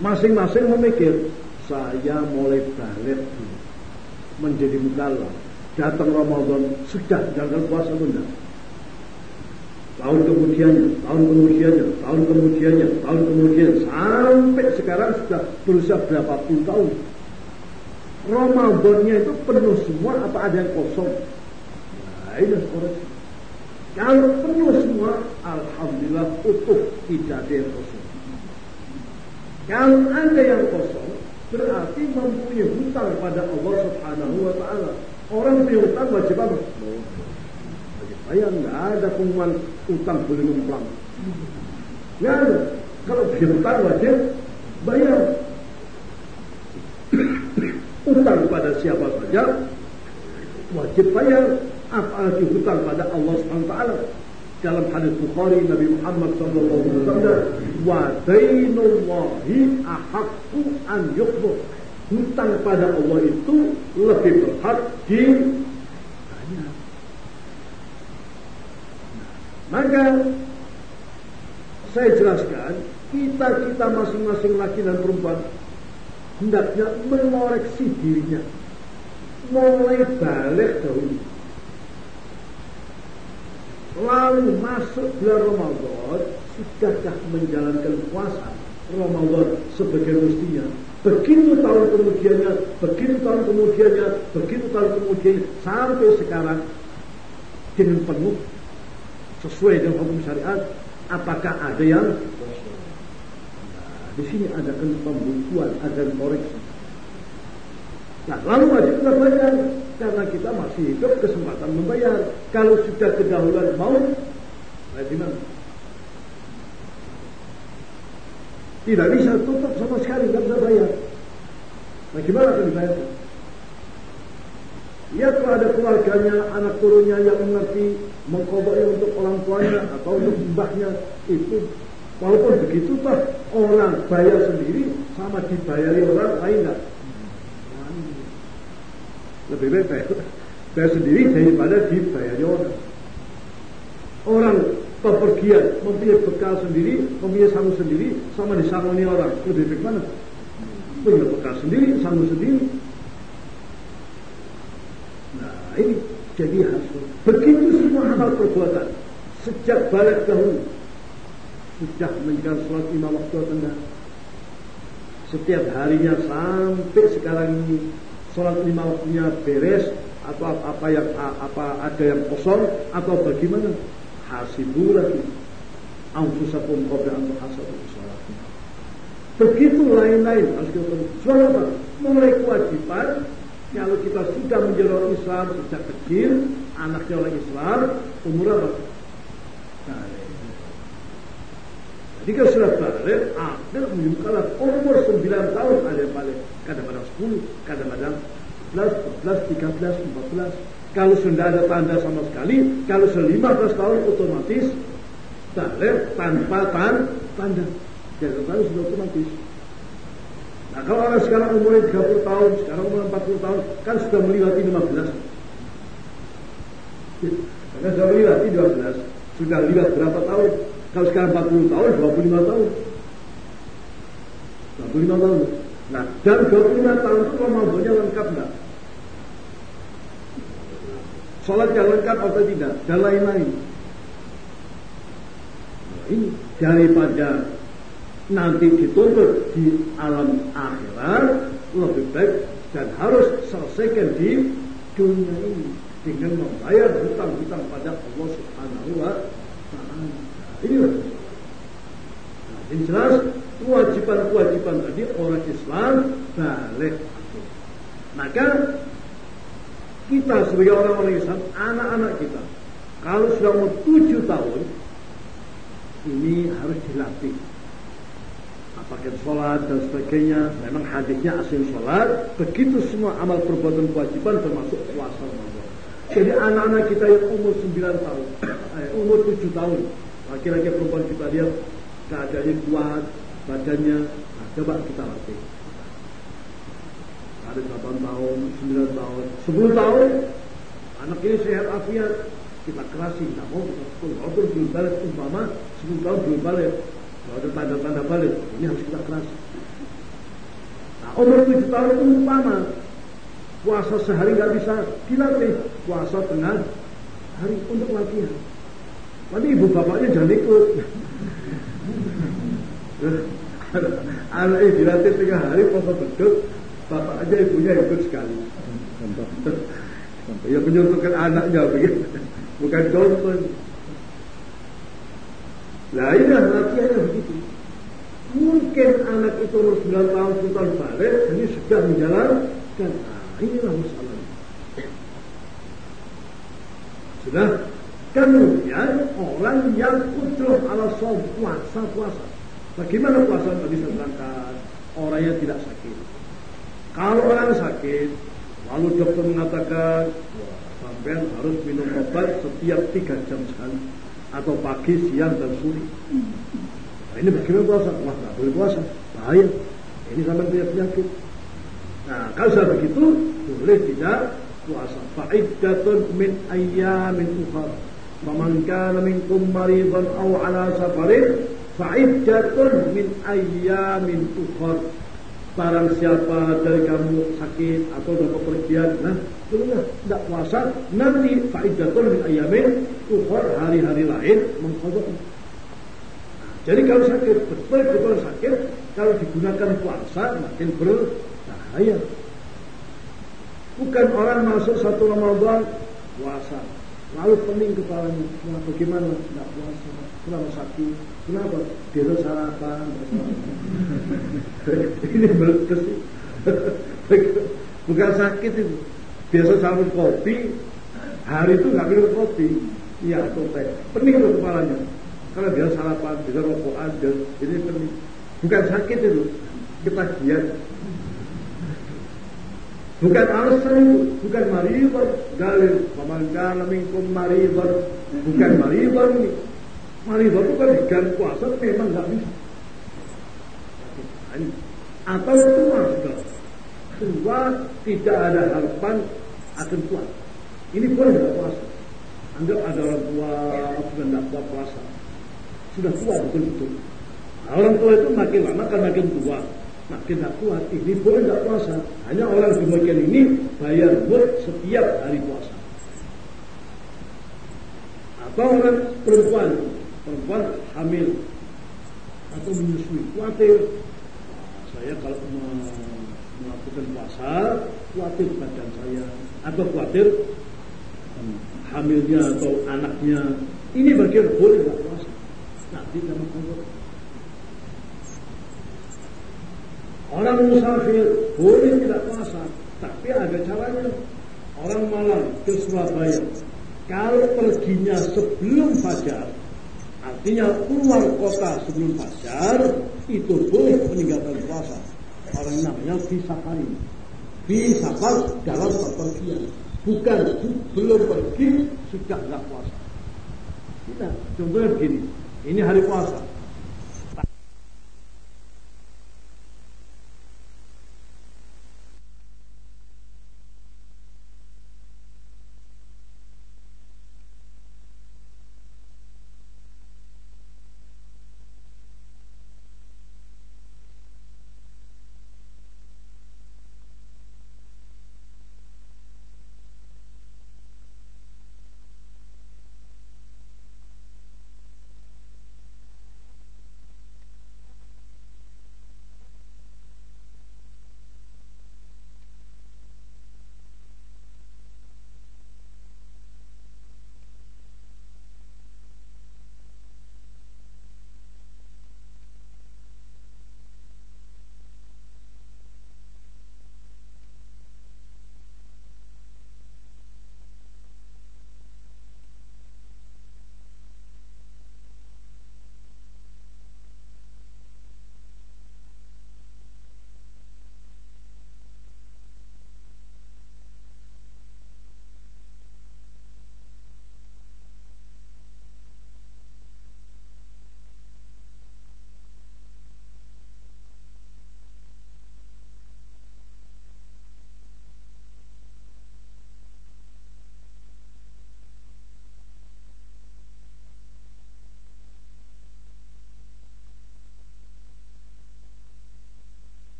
[SPEAKER 1] Masing-masing memikir saya mulai balik menjadi mukallaf. Datang Ramadan sudah jangan puasa bunda tahun kemudiannya tahun kemudiannya tahun kemudiannya tahun kemudian. Sampai sekarang sudah berusia berapa puluh tahun. Ramadannya itu penuh semua apa ada yang kosong? Nah ini koreksi. Kalau penuh semua, Alhamdulillah utuh tidak ada yang kosong. Kalau ada yang kosong, berarti mempunyai hutang pada Allah Subhanahu wa Ta'ala. Orang punya hutang wajib apa? Wajib bayar, nggak ada pengumuman utang boleh numpang. Nggak ada. Kalau punya hutang wajib bayar. utang pada siapa saja wajib bayar apalagi hutang pada Allah Subhanahu wa taala. Dalam hadis Bukhari Nabi Muhammad sallallahu alaihi wasallam, "Wa dainullahi ahaqqu an yuqbal." Hutang pada Allah itu lebih berhak di Maka saya jelaskan kita kita masing-masing laki dan perempuan hendaknya mengoreksi dirinya. Mulai balik dahulu lalu masuk bulan Ramadan sudahkah menjalankan puasa Ramadan sebagai mestinya? Begitu tahun kemudiannya begitu tahun kemudiannya begitu tahun kemudiannya sampai sekarang dengan penuh sesuai dengan hukum syariat apakah ada yang? Nah, di sini ada pembukuan ada koreksi Nah, lalu kita bayar karena kita masih hidup kesempatan membayar. Kalau sudah kedahuluan mau, nah gimana? Tidak bisa tutup sama sekali, tidak bisa bayar. Nah gimana akan dibayar? Ya kalau ada keluarganya, anak turunnya yang mengerti mengkodoknya untuk orang tuanya atau untuk mbahnya itu walaupun begitu toh orang bayar sendiri sama dibayari orang lain lebih baik bayar, bayar sendiri daripada dibayari orang. Orang pepergian mempunyai bekal sendiri mempunyai sanggup sendiri sama disangoni orang. Lebih baik mana? Punya bekal sendiri sanggup sendiri. Nah ini jadi hasil. Begitu semua amal perbuatan sejak balik dahulu sudah menjalankan sholat lima waktu tengah setiap harinya sampai sekarang ini sholat lima waktunya beres atau apa yang apa ada yang kosong atau bagaimana? Hasibu lagi. Anfusakum qabla an tuhasabu sholat. Begitu lain-lain harus kita sholat mulai kewajiban kalau kita sudah orang Islam sejak kecil anaknya orang Islam umur apa? Jika sudah balik, akhir menunjukkan umur 9 tahun ada yang balik. Kadang-kadang 10, kadang-kadang 11, 12, 13, 14. Kalau sudah ada tanda sama sekali, kalau sudah 15 tahun otomatis balik tanpa tan, tanda. Jadi tahu sudah otomatis. Nah kalau orang sekarang umurnya 30 tahun, sekarang umur 40 tahun, kan sudah melewati 15. Karena sudah melewati 12, sudah lewat berapa tahun? Kalau sekarang 40 tahun, 25 tahun. 25 tahun. Nah, dan 25 tahun itu Ramadannya lengkap enggak? Sholatnya lengkap atau tidak? Dan lain-lain. Nah, ini daripada nanti dituntut di alam akhirat lebih baik dan harus selesaikan di dunia ini dengan membayar hutang-hutang pada Allah Subhanahu wa taala. Inilah. Nah, yang jelas kewajiban-kewajiban tadi orang Islam balik. Maka kita sebagai orang-orang Islam, anak-anak kita, kalau sudah mau tujuh tahun, ini harus dilatih. Apakah sholat dan sebagainya, memang hadisnya asing sholat, begitu semua amal perbuatan kewajiban termasuk puasa Ramadan. Jadi anak-anak kita yang umur 9 tahun, eh, umur 7 tahun, Laki-laki perempuan kita lihat keadaannya kuat, badannya, nah, coba kita latih. Ada 8 tahun, 9 tahun, 10 tahun, anak ini sehat afiat, kita kerasi, tidak mau kita pukul. Walaupun belum balik, umpama 10 tahun belum balik, kalau ada tanda-tanda balik, ini harus kita kerasi. Nah, umur 7 tahun umpama puasa sehari nggak bisa dilatih, puasa tengah hari untuk latihan. Nanti ibu bapaknya jangan ikut. Anak ini dilatih tiga hari puasa beduk, aja ibunya ikut sekali. Ya menyuruhkan anaknya begitu, bukan contoh. Nah ini latihannya begitu. Mungkin anak itu umur 9 tahun, 10 tahun balik, ini sudah menjalankan. Nah, inilah masalahnya. Sudah Kemudian orang yang kudroh ala som puasa puasa. Bagaimana puasa tadi saya terangkan? Orang yang tidak sakit. Kalau orang sakit, lalu dokter mengatakan, sampai harus minum obat setiap tiga jam sekali, atau pagi, siang dan sore. Nah, ini bagaimana puasa? Wah, nggak boleh puasa, bahaya. Ini sampai punya penyakit. Nah, kalau sudah begitu, boleh tidak puasa. Fa'iddatun min ayyamin ukhra. فمن كان منكم مريضا أو على سفر فعدة من أيام أخر Barang siapa dari kamu sakit atau dapat pepergian, nah, sudah tidak puasa, nanti faidatun min ayamin, ukhor hari-hari lain mengkodok. jadi kalau sakit, betul-betul sakit, kalau digunakan puasa makin berbahaya. Bukan orang masuk satu Ramadan puasa, Lalu pening kepalanya, nah, bagaimana tidak puasa, kenapa sakit, kenapa? Dia sarapan, ini meletus. Bukan sakit itu, biasa sarapan kopi, hari itu nggak minum kopi, iya teh, pening itu kepalanya, karena dia sarapan, dia rokokan, dia ini pening, bukan sakit itu, ketagihan. Bukan itu, bukan maribar. Dalil, pemangkana minkum maribar. Bukan maribar ini. Maribar itu kan puasa memang nggak bisa. Atau tua sudah. Tua tidak ada harapan akan kuat. Ini boleh nggak puasa. Anggap ada orang tua sudah tidak kuat puasa. Sudah tua betul-betul. Orang tua itu makin lama kan makin tua makin tak kuat ini boleh tidak puasa? Hanya orang demikian ini bayar buat setiap hari puasa. Atau orang perempuan? Perempuan hamil. Atau menyusui khawatir saya kalau melakukan puasa khawatir badan saya. Atau hmm, hamilnya atau anaknya. Ini bagian boleh tidak puasa? Nanti dalam Allah Orang musafir boleh tidak puasa, tapi ada caranya. Orang malam ke Surabaya, kalau perginya sebelum fajar, artinya keluar kota sebelum fajar, itu boleh meninggalkan puasa. Orang namanya bisafari. Bisafar dalam perpergian. Bukan belum pergi sudah tidak puasa. Tidak, contohnya begini. Ini hari puasa.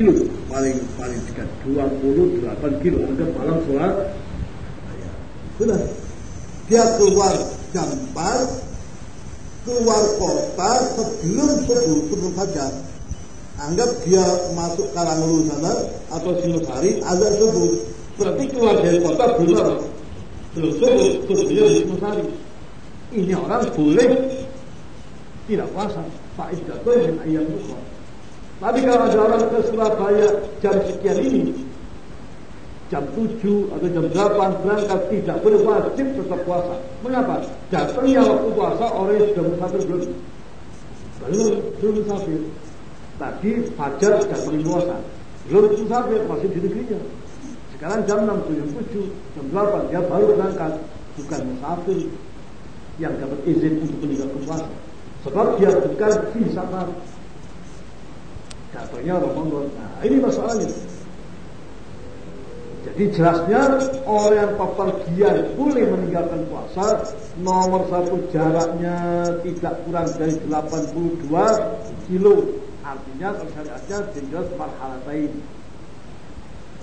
[SPEAKER 1] Kilo. Paling paling dekat 28 kilo. Ada malam sholat.
[SPEAKER 2] Sudah dia keluar jam 4 keluar kota sebelum subuh sebelum fajar. Anggap dia masuk Karangulu sana atau Sinusari azan subuh. Berarti keluar dari kota belum belum subuh di Sinusari ini orang boleh tidak puasa. Pak Idato dengan ayam bukhari tapi kalau ada orang ke Surabaya jam sekian ini, jam 7 atau jam 8 berangkat tidak boleh wajib tetap puasa. Mengapa? Datangnya waktu puasa orang yang sudah musafir belum. Belum, belum musafir. Tadi fajar datang puasa. Belum musafir, masih di negerinya. Sekarang jam 6, jam 7, jam 8, dia baru berangkat. Bukan musafir yang dapat izin untuk meninggalkan puasa. Sebab dia bukan di safar. Jatuhnya Ramadan. Nah, ini masalahnya. Jadi jelasnya orang pepergian boleh meninggalkan puasa nomor satu jaraknya tidak kurang dari 82 kilo artinya kalau syariatnya jelas marhalatain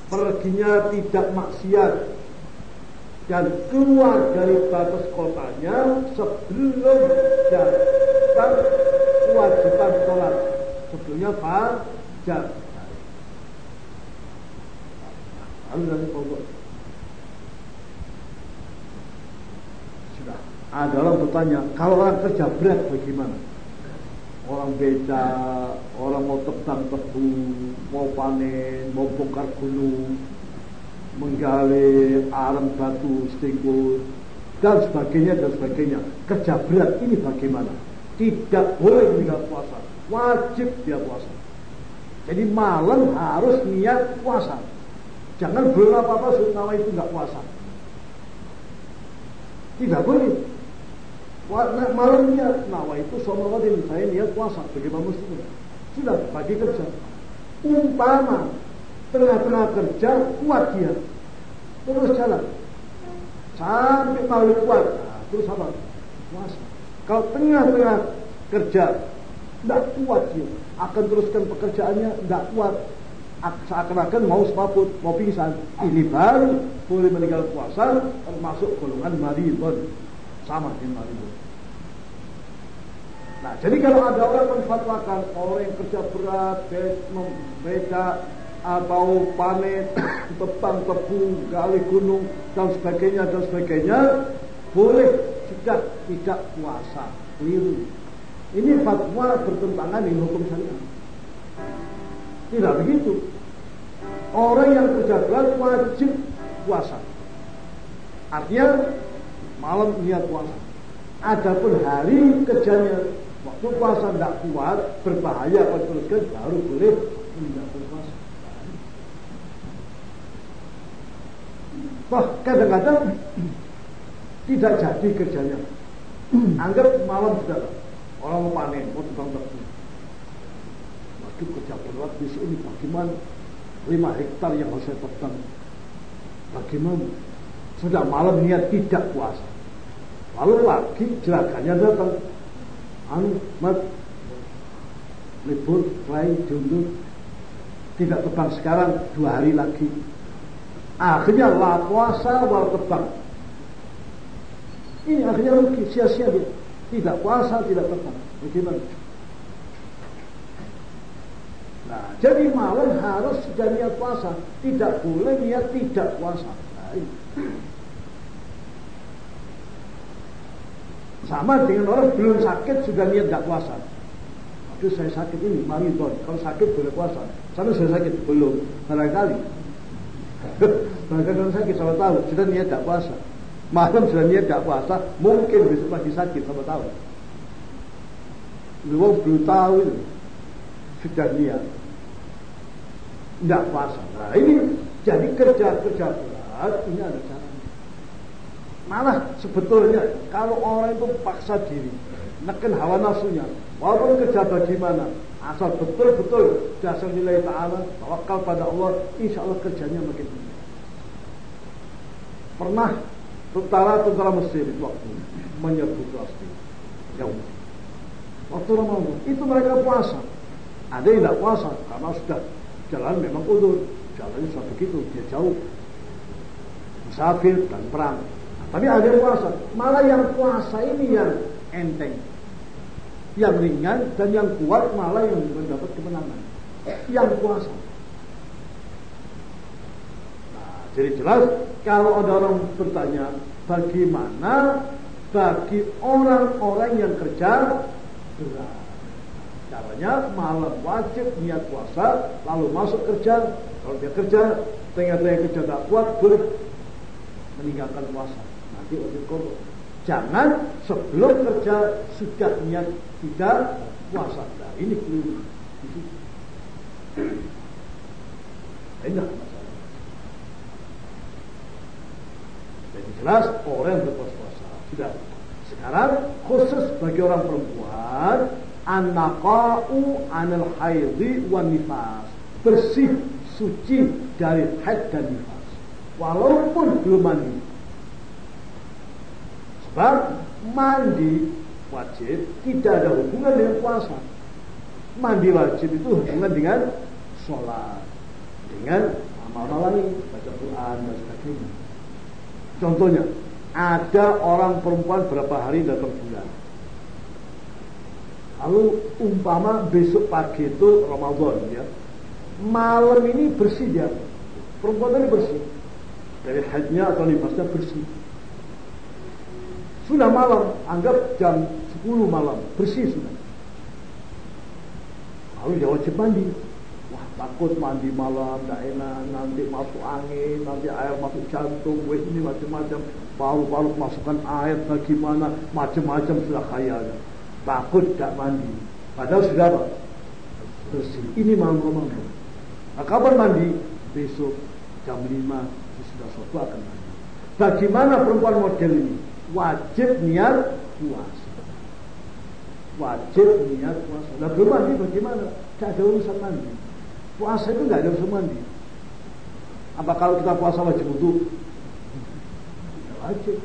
[SPEAKER 2] perginya tidak maksiat dan keluar dari batas kotanya sebelum datang kewajiban sholat sebelumnya fajar. Lalu nanti pokok. Sudah. Ada orang bertanya, kalau orang kerja berat bagaimana? Orang beca, orang mau tebang tebu, mau panen, mau bongkar gunung, menggali arang batu, setinggut,
[SPEAKER 1] dan sebagainya dan sebagainya. Kerja berat ini bagaimana? Tidak boleh meninggal puasa, wajib dia puasa. Jadi malam harus niat puasa. Jangan belum apa-apa sunnah itu nggak puasa. Tidak boleh. Nah, malam niat nawa itu sama saya niat puasa bagaimana muslim. Sudah bagi kerja. Umpama tengah-tengah kerja kuat dia terus jalan sampai malam kuat nah, terus apa puasa kalau tengah-tengah kerja tidak kuat dia. Akan teruskan pekerjaannya tidak kuat. Seakan-akan mau sepaput mau pingsan. Ini baru boleh meninggal puasa termasuk golongan maridon sama dengan maridon Nah, jadi kalau ada orang menfatwakan orang yang kerja berat, beca, atau panen, tebang tebu, gali gunung dan sebagainya dan sebagainya, boleh juga tidak puasa, keliru. Ini fatwa bertentangan dengan hukum syariat. Tidak begitu. Orang yang kerja berat wajib puasa. Artinya malam niat puasa. Adapun hari kerjanya Waktu puasa tidak kuat, berbahaya kalau teruskan baru boleh tidak puasa. Wah, kadang-kadang tidak jadi kerjanya. Anggap malam sudah orang mau panen, mau tukang tebu. Waduh kerja berat di sini bagaimana? Lima hektar yang harus saya tebang. Bagaimana? Sudah malam niat tidak puasa. Lalu lagi jelakannya datang anu mat libur mulai diundur tidak terbang sekarang dua hari lagi akhirnya lah puasa wal terbang ini akhirnya rugi sia-sia dia tidak puasa tidak terbang bagaimana nah jadi malam harus sudah niat puasa tidak boleh niat tidak puasa nah, sama dengan orang belum sakit sudah niat gak puasa. Aduh saya sakit ini, mari don. Kalau sakit boleh puasa. Sana saya sakit belum, barangkali. Barangkali sakit sama tahu, sudah niat gak puasa. Malam sudah niat gak puasa, mungkin besok pagi sakit sama tahu. Lu belum tahu itu sudah niat tidak puasa. Nah ini jadi kerja kerja berat ini ada cara. Malah sebetulnya kalau orang itu paksa diri, neken hawa nafsunya, walaupun kerja bagaimana, asal betul-betul dasar nilai ta'ala, tawakal pada Allah, insya Allah kerjanya makin tinggi. Pernah tentara-tentara Mesir itu waktu menyerbu Palestina. Jauh. Waktu Ramadan, itu mereka puasa. Ada yang tidak puasa, karena sudah jalan memang udur. Jalannya sudah begitu, dia jauh. Musafir dan perang. Tapi ada yang puasa. Malah yang puasa ini yang enteng. Yang ringan dan yang kuat malah yang mendapat kemenangan. Yang puasa. Nah, jadi jelas kalau ada orang bertanya bagaimana bagi orang-orang yang kerja berat. Caranya malam wajib niat puasa, lalu masuk kerja. Kalau dia kerja, tengah-tengah kerja tak kuat, boleh meninggalkan puasa di kodok. Jangan sebelum kerja sudah niat tidak puasa. Nah, ini keliru. Enggak masalah. Jadi jelas orang yang berpuasa sudah. Sekarang khusus bagi orang perempuan anakau anil haidhi wan nifas bersih suci dari haid dan nifas walaupun belum mandi Sebab mandi wajib tidak ada hubungan dengan puasa. Mandi wajib itu hubungan dengan sholat, dengan amal-amal lain, baca Quran dan sebagainya. Contohnya, ada orang perempuan berapa hari datang bulan. Lalu umpama besok pagi itu Ramadan ya. Malam ini bersih dia. Perempuan ini bersih. Dari haidnya atau nifasnya bersih. Sudah malam, anggap jam 10 malam, bersih sudah. Lalu dia wajib mandi. Takut mandi malam, tidak enak, nanti masuk angin, nanti air masuk jantung, wah ini macam-macam. Paru-paru masukkan air bagaimana, macam-macam sudah khayalnya. Takut tidak mandi. Padahal sudah apa? Bersih. Ini Ramadan. Nah, kapan mandi? Besok jam 5 sudah suatu akan mandi. Bagaimana perempuan model ini? Wajib niat puasa. Wajib niat puasa. Nah belum mandi bagaimana? Tidak ada urusan mandi. Puasa itu nggak urusan mandi. Apa kalau kita puasa wajib wudhu? Ya, wajib.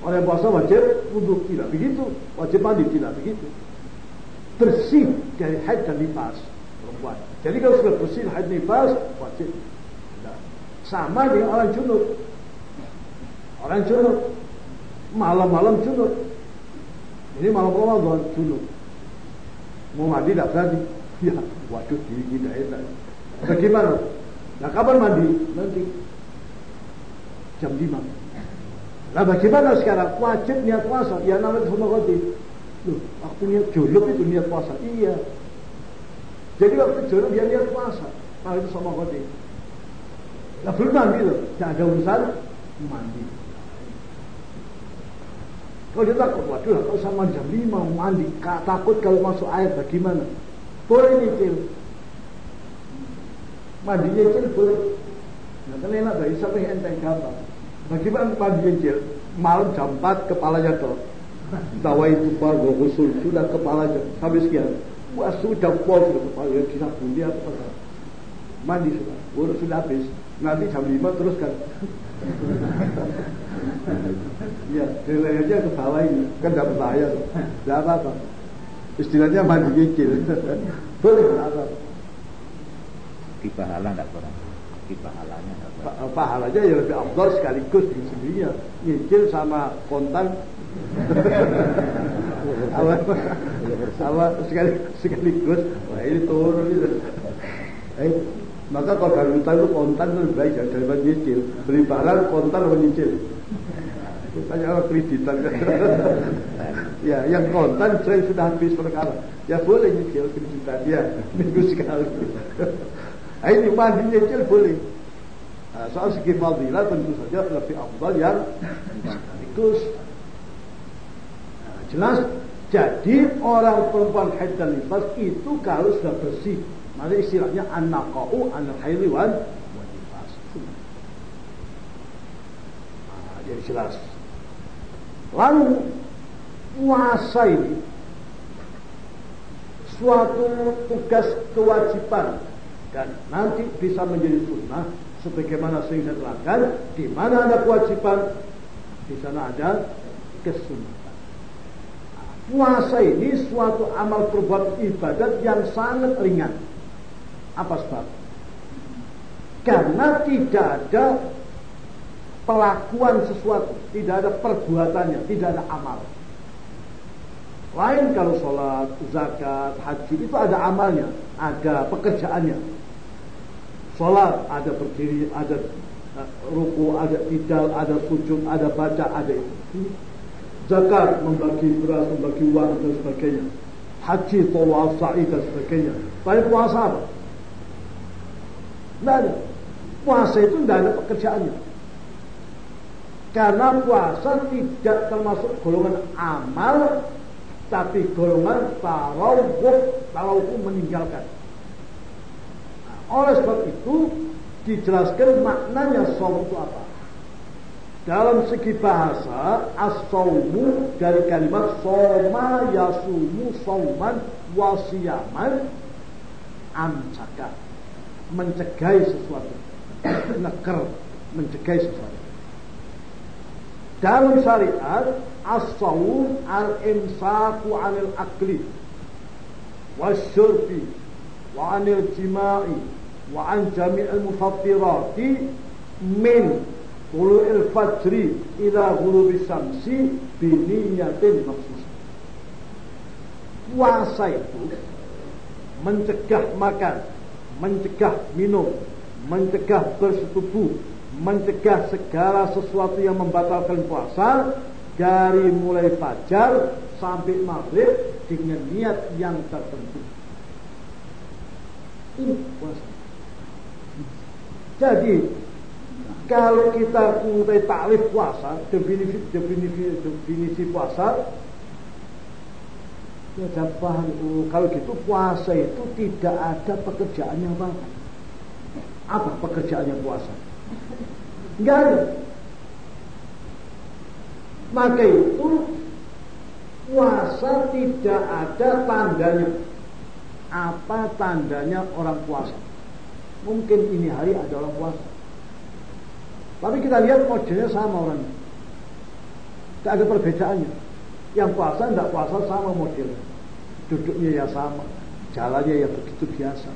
[SPEAKER 1] Orang yang puasa wajib wudhu tidak begitu. Wajib mandi tidak begitu. Bersih dari haid dan nifas perempuan. Jadi kalau sudah bersih haid nifas wajib. Nah, sama dengan orang junub. Orang junub malam-malam junub. Ini malam Ramadan junub. Mau mandi tidak berani. Ya, waduh dingin tidak enak. Bagaimana? Nah kapan mandi? Nanti jam 5. Nah bagaimana sekarang? Wajib niat puasa. Ya namanya roti. Loh, waktu niat julub itu niat puasa. Iya. Jadi waktu julub dia niat puasa. Nah itu sama roti. Nah belum mandi loh. Tidak ada urusan mandi. Kalau dia takut, waduh kalau sama jam 5 mandi, takut kalau masuk air bagaimana? Boleh nyicil. Mandi nyicil boleh. Kan enak dari sampai enteng gampang. Bagaimana mandi nyicil? Malam jam 4 kepalanya tuh. Tawa itu bago usul sudah kepalanya habis sekian. Wah sudah pol sudah kepala kita bunyi apa Mandi sudah, urut sudah habis. Nanti jam 5 teruskan. ya, nilai aja ke bawah ini, kan dapat bayar. Tidak apa-apa. Istilahnya mandi nyicil. Boleh apa
[SPEAKER 3] Di pahala enggak kurang. Di pahalanya enggak kurang.
[SPEAKER 1] Pa pahalanya ya lebih afdal sekaligus di sendirinya. Nyicil sama kontan. apa, apa sekali, sekaligus. Wah ini turun itu. Eh, maka kalau dari utang itu kontan itu lebih baik ya daripada nyicil. Beli barang kontan atau nyicil. Tanya orang kreditan. ya, yang kontan saya sudah habis perkara. Ya boleh nyicil kreditan. Ya, minggu sekali. Ini mandi nyicil boleh. Nah, soal segi fadilah tentu saja lebih afdal yang sekaligus. Nah, jelas. Jadi orang perempuan haid dan nifas itu kalau sudah bersih Maka istilahnya an-naqa'u an haili wan nifas. Nah, jadi jelas. Lalu puasa ini suatu tugas kewajiban dan nanti bisa menjadi sunnah sebagaimana sering saya terangkan di mana ada kewajiban di sana ada kesunatan. Puasa ini suatu amal perbuatan ibadat yang sangat ringan. Apa sebab? Karena tidak ada pelakuan sesuatu, tidak ada perbuatannya, tidak ada amal. Lain kalau sholat, zakat, haji itu ada amalnya, ada pekerjaannya. Sholat ada berdiri, ada ruku, ada tidal, ada sujud, ada baca, ada itu. Zakat membagi beras, membagi uang dan sebagainya. Haji, tawaf, sa'i dan sebagainya. Tapi puasa apa? Tidak. Puasa itu tidak ada pekerjaannya. Karena puasa tidak termasuk golongan amal, tapi golongan tarawuh, tarawuh meninggalkan. Oleh sebab itu dijelaskan maknanya saum itu apa. Dalam segi bahasa, as-saumu dari kalimat soma yasumu sauman wasiyaman amsaka. Mencegah sesuatu. Neker, mencegah sesuatu. Dalam syariat, as-sawm al-imsaku 'anil akli wasyurbi wa 'anil jima'i mufattirati min tulu'il fajri ila ghurubi syamsi biniyatin maksus. Puasa itu mencegah makan, mencegah minum, mencegah bersetubuh, mencegah segala sesuatu yang membatalkan puasa dari mulai fajar sampai maghrib dengan niat yang tertentu. Ini puasa. Jadi kalau kita mulai taklif puasa, definisi definisi definisi puasa, ya. Oh, kalau gitu puasa itu tidak ada pekerjaannya apa apa. Apa pekerjaannya puasa? Enggak ada. Maka itu puasa tidak ada tandanya. Apa tandanya orang puasa? Mungkin ini hari ada orang puasa. Tapi kita lihat modelnya sama orangnya. Tidak ada perbedaannya. Yang puasa tidak puasa sama modelnya. Duduknya ya sama. Jalannya ya begitu biasa.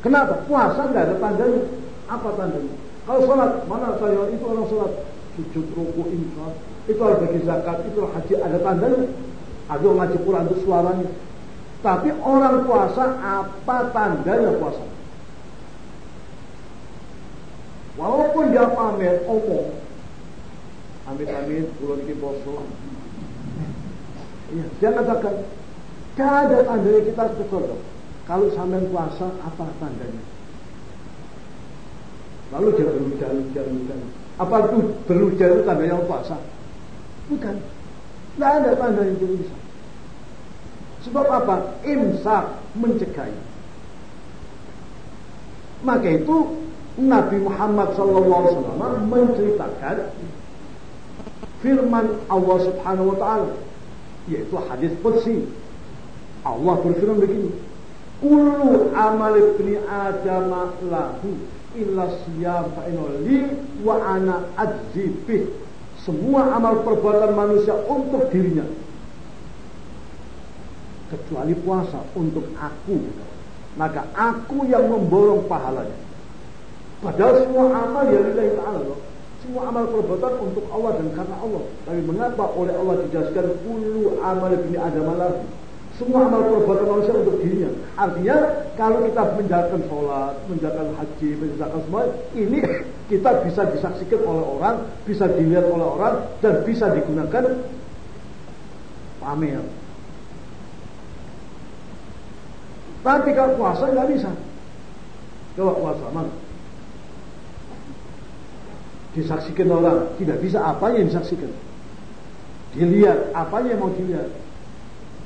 [SPEAKER 1] Kenapa? Puasa tidak ada tandanya. Apa tandanya? Kalau sholat, mana saya itu orang sholat. Sujud, ruku, infak. Itu harus bagi zakat, itu haji. Ada tandanya. Ada orang ngaji Quran itu suaranya. Tapi orang puasa, apa tandanya puasa? Walaupun dia pamer, omong. Amit-amit, bulan ini poso. Ya, dia katakan, gak ada tandanya kita betul. Kalau sampai puasa, apa tandanya? Lalu dia berujar, ujar, ujar. Apa itu berujar itu tandanya puasa? Bukan. Tidak ada tanda yang bisa. Sebab apa? Imsak mencegah. Maka itu Nabi Muhammad SAW menceritakan firman Allah Subhanahu wa taala yaitu hadis qudsi. Allah berfirman begini, "Kullu amal ibni Adam lahu illa siyam fa li wa ana ajzi bih." Semua amal perbuatan manusia untuk dirinya kecuali puasa untuk aku. Maka aku yang memborong pahalanya. Padahal semua amal ya lillahi ta'ala loh. Semua amal perbuatan untuk Allah dan karena Allah. Tapi mengapa oleh Allah dijelaskan Kulu amal bini adam lagi. Semua amal perbuatan manusia untuk dirinya. Artinya kalau kita menjalankan sholat, menjalankan haji, menjalankan semua, ini kita bisa disaksikan oleh orang, bisa dilihat oleh orang, dan bisa digunakan pamer. Tapi kalau puasa nggak bisa. Coba puasa mana? Disaksikan orang tidak bisa apa yang disaksikan. Dilihat apa yang mau dilihat.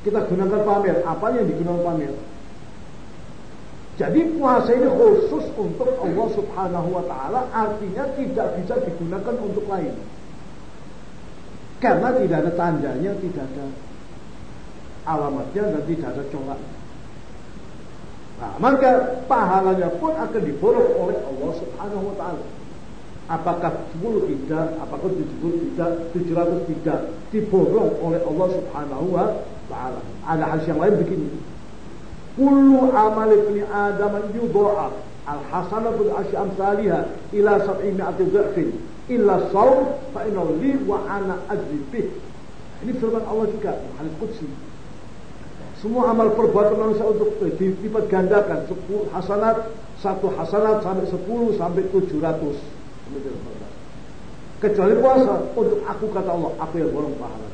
[SPEAKER 1] Kita gunakan pamer apa yang digunakan pamer. Jadi puasa ini khusus untuk Allah subhanahu wa ta'ala artinya tidak bisa digunakan untuk lain. Karena tidak ada tandanya tidak ada alamatnya dan tidak ada corak nah, maka pahalanya pun akan diborong oleh Allah subhanahu wa ta'ala apakah 10 tidak, apakah 70 tidak, 700 tidak diborong oleh Allah Subhanahu wa taala. Ada hadis yang lain begini. Kullu amal ibni Adam yudha'af al-hasanatu bi amsalha ila 700 dha'fin illa shaum fa inna li wa ana bih. Ini firman Allah juga hadis qudsi. Semua amal perbuatan manusia untuk dilipat gandakan 10 hasanat, satu hasanat sampai 10 sampai 700 Kecuali puasa untuk aku kata Allah, aku yang borong pahala.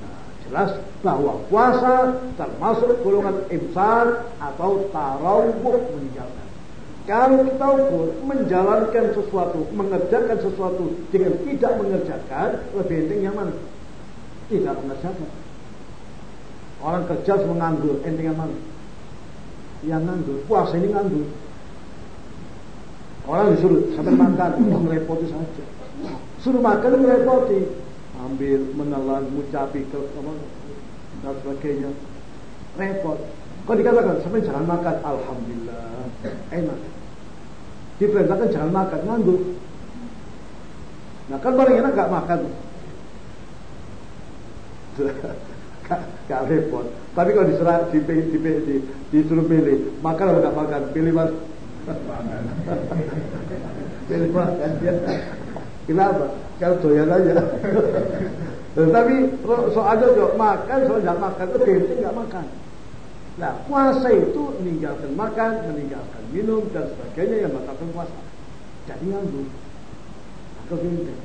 [SPEAKER 1] Nah, jelas bahwa puasa termasuk golongan imsan atau tarawuh meninggalkan. Kalau kita ukur menjalankan sesuatu, mengerjakan sesuatu dengan tidak mengerjakan, lebih penting yang mana? Tidak mengerjakan. Orang kerja menganggur, enteng yang mana? Yang nganggur, puasa ini nganggur. Orang disuruh sampai makan, oh, ngerepoti saja. Suruh makan ngerepoti. Ambil, menelan, mucapi, ke, apa, dan sebagainya. Repot. Kau dikatakan, sampai jangan makan. Alhamdulillah. Enak. Diperintahkan jangan makan, nganggur. Nah kan paling enak gak makan. gak, repot. Tapi kalau diserah, di, di, di, di, disuruh pilih, makan atau gak makan, pilih mas Pilih makan dia. Kenapa? Kalau doyan aja. Tapi soalnya jok makan, soal nggak makan itu benteng nggak makan. Nah puasa itu meninggalkan makan, meninggalkan minum dan sebagainya yang batalkan puasa. Jadi nganggur. Atau benteng.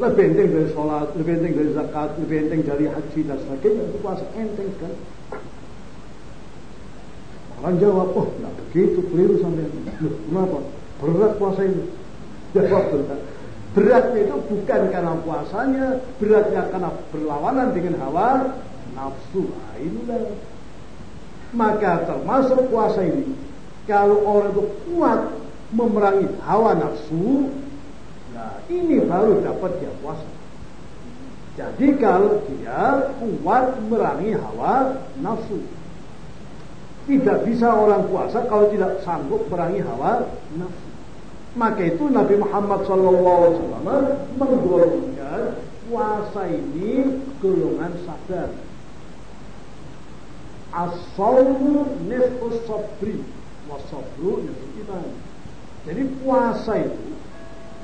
[SPEAKER 1] Lebih penting dari sholat, lebih penting dari zakat, lebih penting dari haji dan sebagainya itu puasa enteng kan. Orang jawab, oh nggak begitu, keliru sampai. Loh, kenapa? Berat puasa ini. Jawab berat. Beratnya itu bukan karena puasanya, beratnya karena berlawanan dengan hawa nafsu. Nah, inilah. Maka termasuk puasa ini, kalau orang itu kuat memerangi hawa nafsu, nah ini baru dapat dia puasa. Jadi kalau dia kuat merangi hawa nafsu. Tidak bisa orang puasa kalau tidak sanggup merangi hawa nafsu. Maka itu Nabi Muhammad SAW menggolongkan puasa ini golongan sadar. As-sawmu sabri wasabru nifus iman. Jadi puasa itu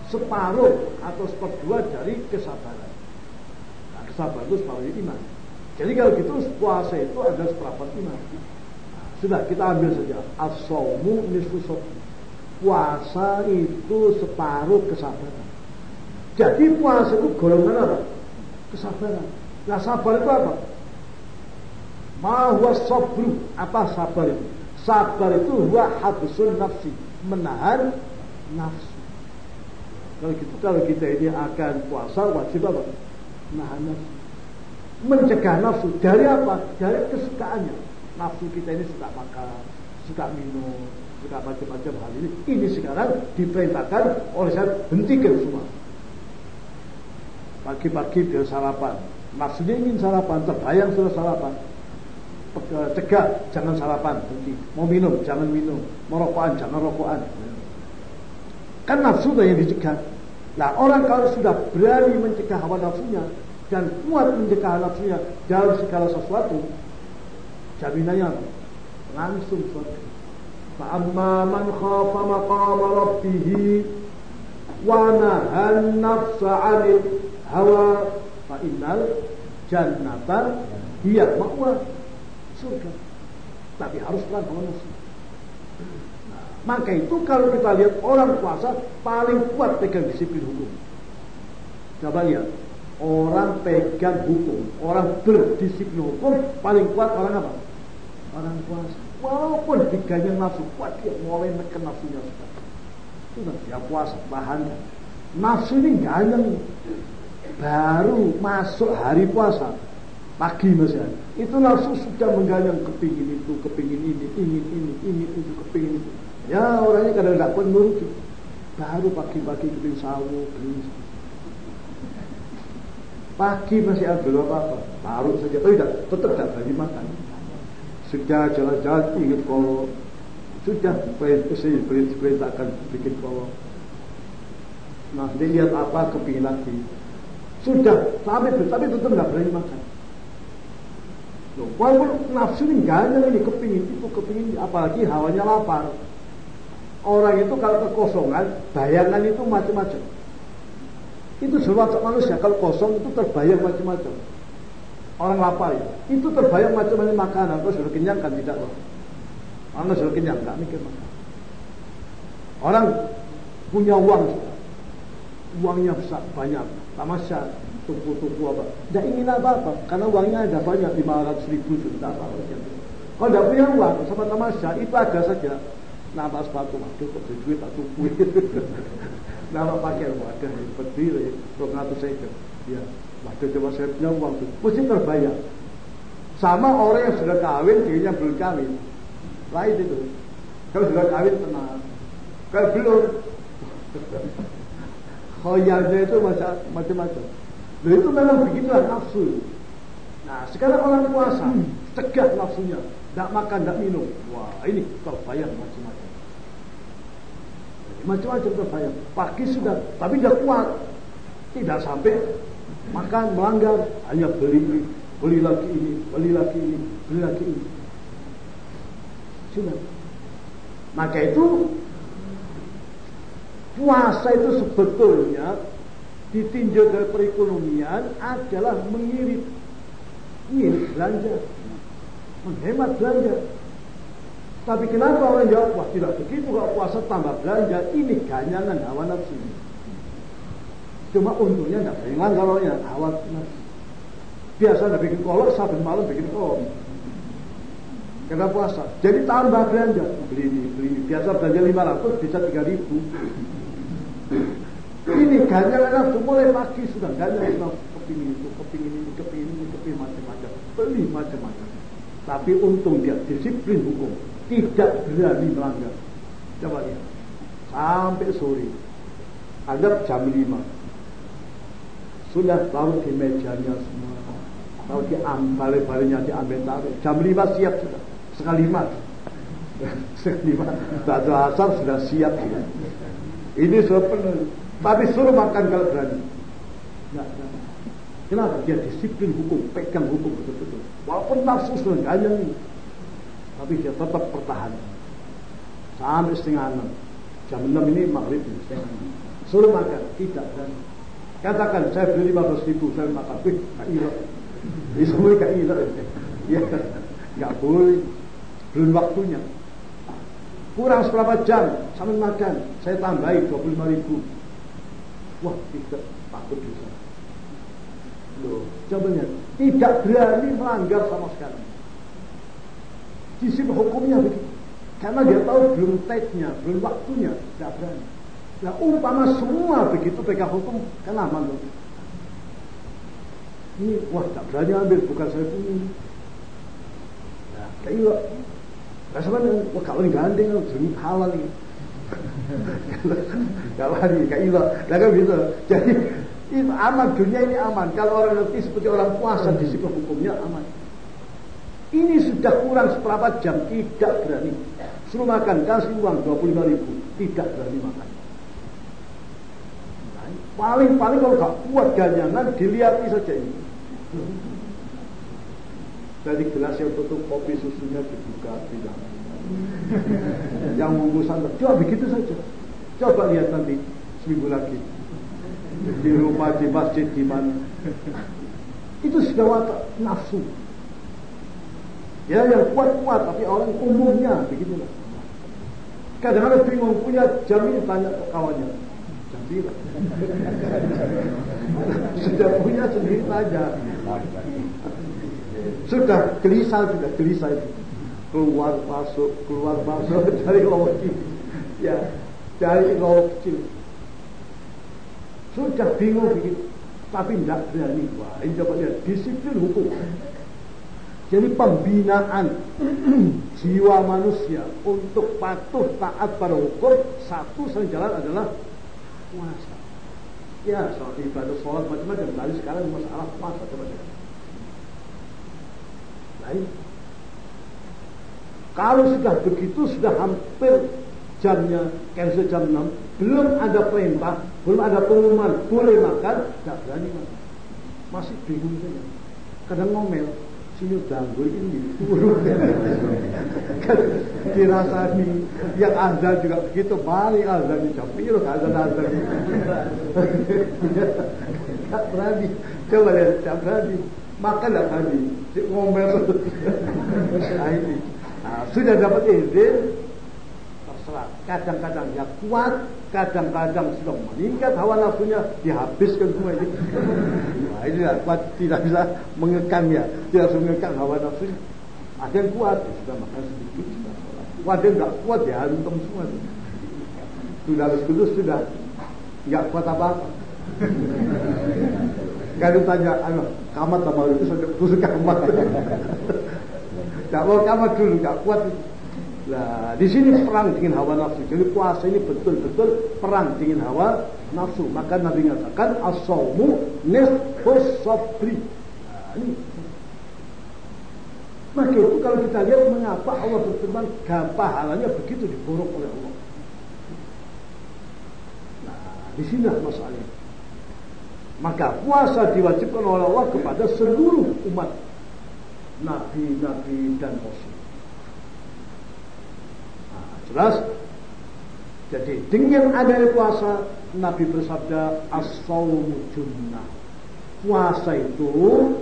[SPEAKER 1] separuh atau seperdua dari kesabaran sabar itu separuh iman. Jadi kalau gitu puasa itu ada seperempat iman. Sudah kita ambil saja. As-sawmu nisfu Puasa itu separuh kesabaran. Jadi puasa itu golongan apa? Kesabaran. Nah sabar itu apa? Mahwa sabru. Apa sabar itu? Sabar itu huwa habsun nafsi. Menahan nafsu. Kalau gitu kalau kita ini akan puasa wajib apa? nahan nafsu. Mencegah nafsu dari apa? Dari kesukaannya. Nafsu kita ini suka makan, suka minum, suka macam-macam hal ini. Ini sekarang diperintahkan oleh saya hentikan semua. Pagi-pagi dia sarapan. Nafsunya ingin sarapan, terbayang sudah sarapan. Cegah, jangan sarapan, henti. Mau minum, jangan minum. Mau rokokan, jangan rokokan. Kan nafsu yang dicegah. Nah orang kalau sudah berani mencegah hawa nafsunya dan kuat mencegah nafsunya dalam segala sesuatu, jaminannya langsung surga. Fa'amma man khafa maqama rabbih wa nahan nafsa 'anil hawa fa innal jannata hiya ma'wa surga. Tapi harus pelan hawa. Maka itu kalau kita lihat orang puasa paling kuat pegang disiplin hukum. Coba lihat, orang pegang hukum, orang berdisiplin hukum paling kuat orang apa? Orang puasa. Walaupun diganyang nafsu, kuat dia mulai menekan nafsunya sudah. Sudah dia puasa, bahannya. Nafsu ini ganyang baru masuk hari puasa pagi mas ya itu nafsu sudah mengganyang kepingin itu kepingin ini ingin ini ingin itu kepingin itu Ya orangnya kadang tidak pun nurut. Baru pagi-pagi beli sawo, beli Pagi masih ada belum apa-apa. Taruh saja. Tapi tidak, tetap tidak bagi makan. Sudah jalan-jalan ingat kalau sudah perintahkan bikin kolom. Nah, dia lihat apa kepingin lagi. Sudah, sampai tapi tetap tidak berani makan. Loh, walaupun nafsu ini ini kepingin itu kepingin apalagi hawanya lapar. Orang itu kalau kekosongan, bayangan itu macam-macam. Itu seluruh manusia kalau kosong itu terbayang macam-macam. Orang lapar ya, itu terbayang macam-macam makanan. Kalau sudah kenyang kan tidak loh. Orang sudah kenyang? Nggak mikir makan. Orang punya uang. Uangnya besar banyak, tamasya, tuku-tuku apa. Tidak ingin apa-apa, karena uangnya ada banyak, 500 ribu sudah apa. Kalau tidak punya uang sama tamasya, itu ada saja. Nama sepatu waduh kok duit tak tuku nama pakai waduh berdiri rong ratus seket ya waduh coba saya punya uang tuh mesti terbayar sama orang yang sudah kawin dirinya belum kawin lain itu kalau sudah kawin tenang kalau belum khoyalnya itu macam-macam Loh itu memang begitulah nafsu nah sekarang orang puasa cegah nafsunya tidak makan, tidak minum. Wah, ini terbayang macam-macam. Macam-macam terbayang. Pagi sudah, tapi tidak kuat. Tidak sampai makan melanggar, hanya beli beli lagi ini, beli lagi ini, beli lagi ini. Sudah. Maka itu puasa itu sebetulnya ditinjau dari perekonomian adalah mengirit mengirit belanja menghemat belanja. Tapi kenapa orang jawab, wah tidak begitu kalau puasa tambah belanja, ini ganyangan hawa nafsu. Cuma untungnya tidak ringan kalau ya hawa nafsu. Biasa ada bikin kolok, saben malam bikin kolok. karena puasa. Jadi tambah belanja, beli ini, beli ini. Biasa belanja 500 bisa 3000. Ini ganjal nafsu mulai pagi sudah ganjal nafsu kepingin itu, kepingin ini, kepingin ini, kepingin macam-macam, beli macam-macam. Tapi untung dia disiplin hukum, tidak berani melanggar. Coba lihat, sampai sore, anggap jam 5, sudah taruh di mejanya semua, taruh di balik-baliknya diambil taruh, jam 5 siap sudah, sekali lima, sekali lima, tak asar sudah siap sudah. Ini sudah penuh. Tapi suruh makan kalau berani. Enggak. Kenapa? Dia disiplin hukum, pegang hukum betul-betul. Walaupun nafsu sudah gajah ini. Tapi dia tetap pertahanan. Sampai setengah enam. Jam enam ini maghrib setengah enam. Suruh makan, tidak berani. Katakan saya beli 15 ribu, saya makan. Wih, gak ilah. Ini semua gak ilah. Ya, gak boleh. Belum waktunya. Kurang seberapa jam sambil makan. Saya tambahi 25 ribu. Wah, tidak takut dosa. Loh, lihat. Tidak berani melanggar sama sekali. Di sini hukumnya begitu. Karena dia tahu belum take-nya, belum waktunya, tidak berani. Nah, umpama semua begitu pegang hukum, aman loh. Ini, wah, tak berani ambil, bukan saya punya. Nah, kayak iya. Nah, sebenarnya, wah, kalau ini gandeng, jernih halal ini. Kalau hari kayak itu, nah kan gitu. Jadi itu aman dunia ini aman. Kalau orang nanti seperti orang puasa di situ hukumnya aman. Ini sudah kurang seperempat jam tidak berani. Suruh makan kasih uang 25 ribu tidak berani makan. Paling-paling kalau gak kuat ganyangan dilihat saja ini. Jadi gelas yang tutup kopi susunya dibuka tidak yang bungkusan coba begitu saja. Coba lihat nanti seminggu lagi. Di rumah di masjid di mana. Itu sudah watak nafsu. Ya yang kuat-kuat tapi orang umumnya begitulah. Kadang-kadang bingung punya jam ini tanya kawannya jam sudah punya sendiri saja. Sudah gelisah sudah gelisah itu. Keluar masuk keluar masuk dari kecil ya dari kecil sudah bingung begitu. Tapi tidak berani. Wah ini coba lihat. Disiplin hukum. Jadi pembinaan jiwa manusia untuk patuh taat pada hukum satu saja jalan adalah puasa. Ya soal ibadah sholat macam-macam. Tapi sekarang masalah puasa lihat lain kalau sudah begitu sudah hampir jamnya cancel jam 6 belum ada perintah belum ada pengumuman boleh makan tidak berani makan. Masih bingung saja. Kadang ngomel sini ganggu ini. Dirasani. Yang azan juga begitu. Mari azan di jam biru azan azan. Tidak berani. Coba lihat tidak berani. Makan tidak berani. Ngomel. Nah ini. Nah, sudah dapat izin, terserah. Kadang-kadang ya kuat, kadang-kadang sudah meningkat hawa nafsunya, dihabiskan semua ini. Nah, ini tidak kuat, tidak bisa mengekang ya, tidak bisa mengekang hawa nafsunya. Ada yang kuat, ya sudah makan sedikit, sudah sholat. Ada yang tidak kuat, ya hantam semua. Sudah habis kudus, sudah tidak kuat apa-apa. Kalau tanya, ayo, kamat sama itu sudah tusuk kamat. Gak mau kamar dulu, gak kuat. Nah, di sini perang dengan hawa nafsu. Jadi puasa ini betul-betul perang dengan hawa nafsu. Maka Nabi mengatakan as-saumu nisfus sabri. Nah, ini. Maka itu kalau kita lihat mengapa Allah berfirman pahalanya begitu diborok oleh Allah. Nah, di sini masalahnya. Maka puasa diwajibkan oleh Allah kepada seluruh umat nabi-nabi dan rasul. Jelas. Jadi dengan adanya puasa Nabi bersabda junnah. Puasa itu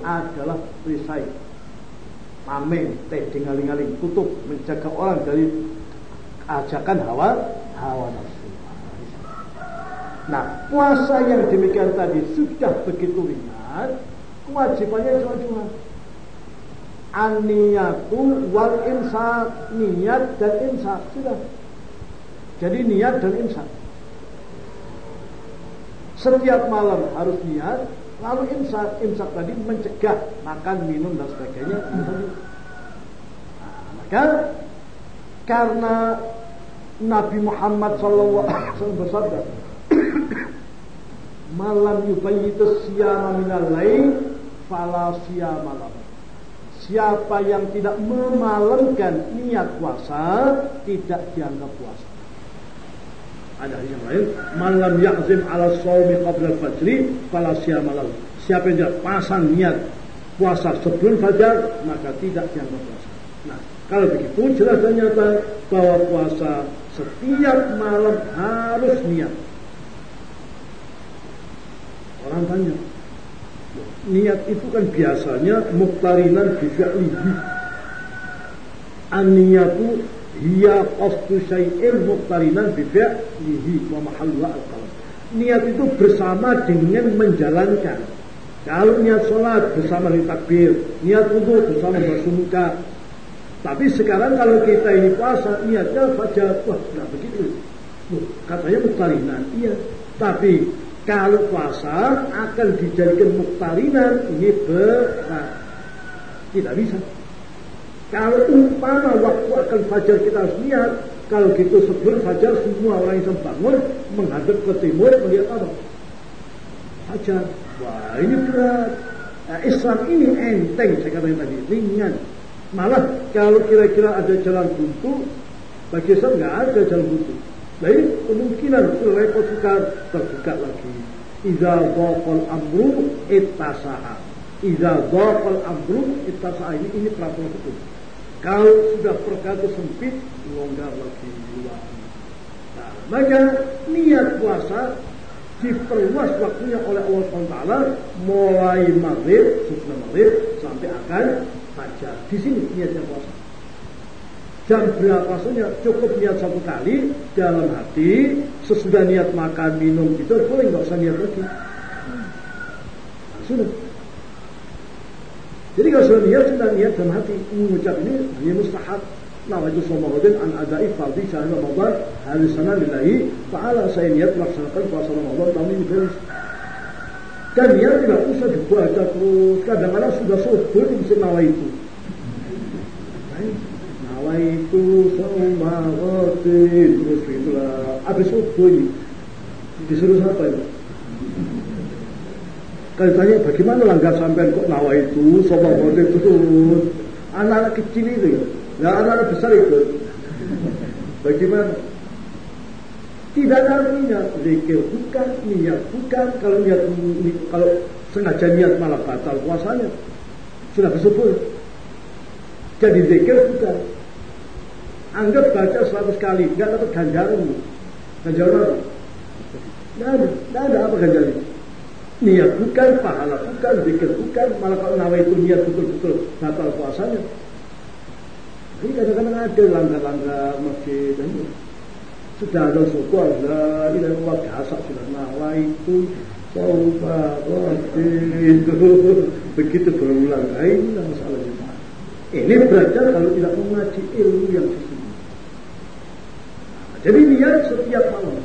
[SPEAKER 1] adalah perisai. Amin, teh aling-aling tutup menjaga orang dari ajakan hawa hawa nafsu. Nah, puasa yang demikian tadi sudah begitu ringan, kewajibannya cuma-cuma Aniyatu wal insaf niat dan insaf sudah. Jadi niat dan insaf. Setiap malam harus niat, lalu insaf. Insaf tadi mencegah makan, minum dan sebagainya. Nah, maka karena Nabi Muhammad SAW bersabda, malam yubayyitu siyama minal lain, fala siyama lahu. Siapa yang tidak memalamkan niat puasa, tidak dianggap puasa. Ada yang lain, malam yakzim ala sawmi qabla fajri, fala lahu. Siapa yang tidak pasang niat puasa sebelum fajar, maka tidak dianggap puasa. Nah, kalau begitu jelas dan nyata bahwa puasa setiap malam harus niat. Orang tanya, niat itu kan biasanya muktarinan bifi'lihi. An-niyatu hiya qasdu syai'in muktarinan bifi'lihi wa mahallu al-qalam. Niat itu bersama dengan menjalankan. Kalau niat sholat bersama dengan takbir, niat wudhu bersama bersumuka, tapi sekarang kalau kita ini puasa, niatnya fajar, wah nggak begitu. katanya muktarinan, iya. Tapi kalau puasa akan dijadikan muktarinan, ini berat. Tidak bisa. Kalau umpama waktu akan fajar kita harus niat, kalau gitu sebelum fajar semua orang yang bangun menghadap ke timur melihat apa? Fajar. Wah ini berat. Nah, Islam ini enteng saya katakan tadi, ringan. Malah kalau kira-kira ada jalan buntu, bagi saya nggak ada jalan buntu. Ini kemungkinan repot sukar terbuka lagi. Iza dhaqal amru ittasa'a. Iza dhaqal amru ittasa'a. Ini, ini peraturan hukum. Kalau sudah perkara sempit, longgar lagi luar. Nah, maka niat puasa diperluas waktunya oleh Allah SWT mulai maghrib, sesudah maghrib sampai akan fajar. Di sini niatnya puasa. Jam berapa saja cukup niat satu kali dalam hati sesudah niat makan minum itu boleh nggak usah niat lagi. Nah, sudah. Jadi kalau sudah niat sudah niat dalam hati mengucap ini hanya mustahab nawaitu Ramadan an adai fardhi syahr Ramadan hari sana lillahi ta'ala saya niat melaksanakan puasa Ramadan tahun ini beres. Dan niat tidak usah dibaca terus. Kadang-kadang sudah subuh itu nawaitu. Nawaitu sama ghadin terus itulah. Habis subuh ini disuruh siapa itu? Kalau tanya bagaimana langgar sampai kok nawaitu sama ghadin terus. Anak-anak kecil itu ya. Nah anak-anak besar itu. Bagaimana? Tidak ada artinya zikir bukan niat bukan kalau niat kalau sengaja niat malah batal puasanya sudah bersyukur. Jadi zikir bukan. Anggap baca 100 kali, nggak dapat ganjaran. Ganjaran apa? Nggak ada, nggak ada apa ganjaran. Niat bukan, pahala bukan, zikir bukan, malah kalau nawa itu niat betul-betul batal puasanya. Jadi kadang-kadang ada langkah-langkah masjid dan sudah ada suku la ilaha illallah biasa sudah nawa itu sauba itu begitu berulang ini masalahnya ini belajar kalau tidak mengaji ilmu yang sesungguhnya jadi niat setiap malam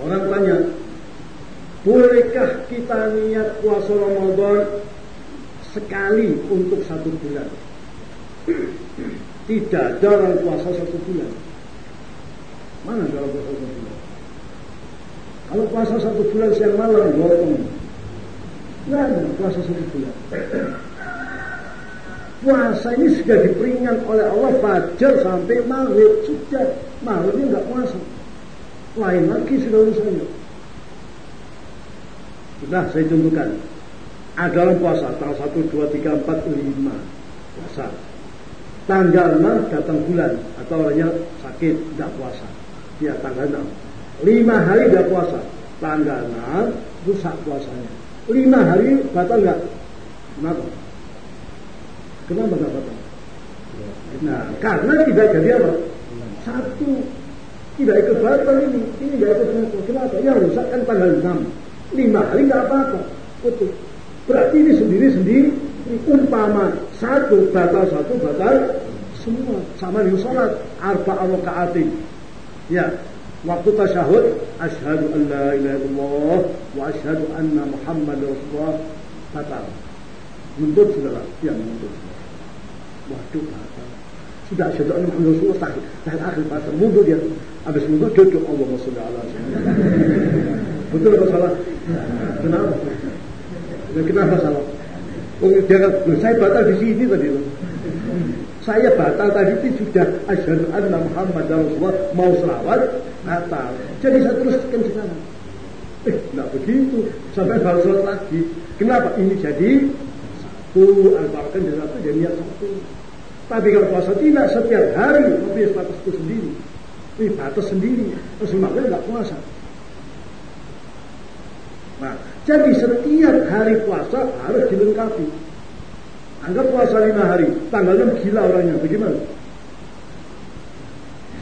[SPEAKER 1] orang tanya bolehkah kita niat puasa Ramadan sekali untuk satu bulan tidak ada orang puasa satu bulan Mana kalau puasa satu bulan? Kalau puasa satu bulan siang malam, gotong. Tidak ada puasa satu bulan. Puasa ini sudah diperingat oleh Allah fajar sampai maghrib sudah maghribnya nggak puasa. Lain lagi sudah urusannya. Sudah saya contohkan. Ada orang puasa tanggal 1, 2, 3, 4, 5 puasa. Tanggal 6 datang bulan atau orangnya sakit tidak puasa ya tanggal 6 lima hari gak puasa tanggal 6 rusak puasanya lima hari batal nggak kenapa kenapa nggak batal nah karena tidak jadi apa? Satu. Tidak ikut batal ini. Ini nggak ikut batal. Kenapa? Yang rusak kan tanggal 6 lima hari nggak apa-apa. Betul berarti ini sendiri sendiri umpama satu batal satu batal semua. Sama dengan sholat. Arba rakaat ya. Waktu tasyahud asyhadu an la ilaha illallah wa asyhadu anna muhammad rasulullah. Batal. Nuntut saudara. Yang menuntut waduh batal sudah asyhadu anna muhammad rasulullah sahih akhir batal mundur dia habis mundur duduk Allah sholli ala betul apa salah kenapa kenapa salah Oh, dia saya batal di sini tadi. Saya batal tadi itu sudah asyhadu anna Muhammad Rasulullah mau selawat batal. Jadi saya teruskan sekarang. Eh, enggak begitu. Sampai baru sholat lagi. Kenapa? Ini jadi satu, dan satu jadi satu. Tapi kalau puasa tidak setiap hari, tapi batas itu sendiri. Ini batas sendiri. Makanya enggak puasa. Nah, jadi setiap hari puasa harus dilengkapi. Anggap puasa lima hari, tanggalnya gila orangnya, bagaimana?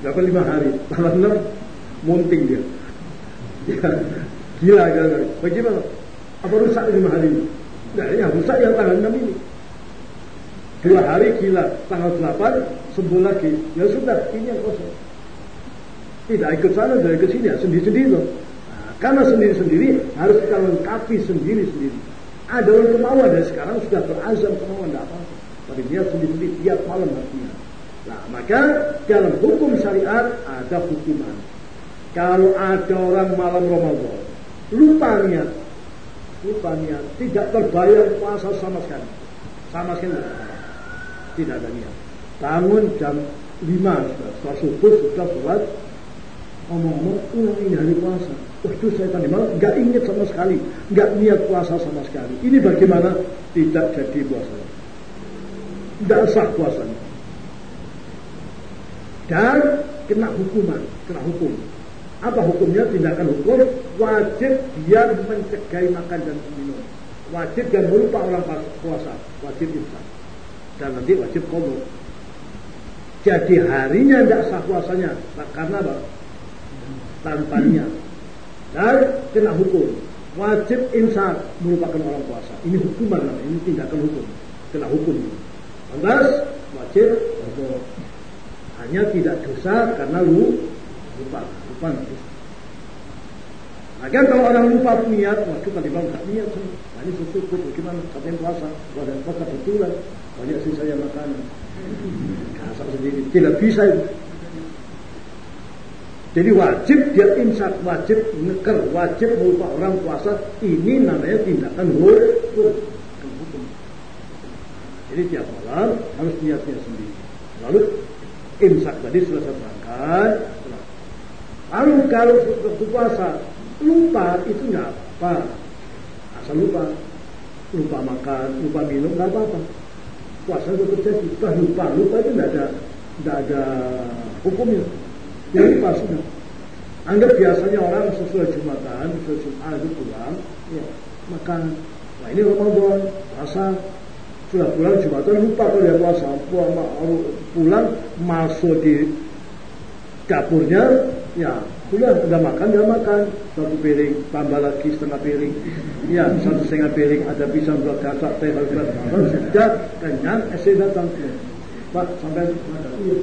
[SPEAKER 1] Dapat lima hari, tanggal enam munting dia. Ya, gila kan? Bagaimana? Apa rusak lima hari ini? Nah, yang rusak yang tanggal enam ini. Dua hari gila, tanggal delapan sembuh lagi. Ya sudah, ini yang kosong. Tidak ikut sana, tidak ikut sini, ya, sendiri-sendiri loh. Karena sendiri-sendiri harus kita lengkapi sendiri-sendiri. Ada orang kemauan dari sekarang sudah berazam kemauan tidak apa-apa. Tapi dia sendiri-sendiri tiap malam harusnya. Nah, maka dalam hukum syariat ada hukuman. Kalau ada orang malam Ramadan lupa niat, lupa niat, tidak terbayar puasa sama sekali, sama sekali tidak ada niat. Bangun jam 5 sudah, setelah subuh sudah sholat, ngomong-ngomong, ulang ini hari puasa Waduh saya tadi malam nggak ingat sama sekali, nggak niat puasa sama sekali. Ini bagaimana? Tidak jadi puasa. Tidak sah puasanya. Dan kena hukuman, kena hukum. Apa hukumnya? Tindakan hukum wajib dia mencegah makan dan minum. Wajib dan melupa orang puasa, wajib imsak. Dan nanti wajib komo. Jadi harinya tidak sah puasanya, karena apa? Dan kena hukum. Wajib imsak merupakan orang puasa. Ini hukuman namanya, ini tindakan hukum. Kena hukum. Lantas wajib berdoa. Hanya tidak dosa karena lu lupa, lupa nanti. Kan kalau orang lupa niat, waktu tadi bang tak niat. Nah, ini sesuatu bagaimana katanya puasa, wadah puasa betulan, banyak sih saya makanan. Kasar sendiri, tidak bisa itu. Jadi wajib dia imsak, wajib neker, wajib melupa orang puasa. Ini namanya tindakan hukum. Jadi tiap malam harus niatnya sendiri. Lalu imsak tadi sudah saya terangkan. Lalu kalau puasa lupa itu nggak apa. Asal lupa, lupa makan, lupa minum nggak apa-apa. Puasa itu terjadi. Sudah lupa, lupa itu nggak ada, nggak ada hukumnya. Jadi pas sudah. Anggap biasanya orang sesuai Jumatan, sesuai Jumat itu pulang, ya, makan. Nah ini Ramadan, puasa, sudah pulang Jumatan lupa kalau dia puasa, pulang masuk di dapurnya, ya pulang udah makan dia makan satu piring tambah lagi setengah piring ya satu setengah piring ada pisang dua kasak teh harus makan sudah kenyang esok datang pak sampai iya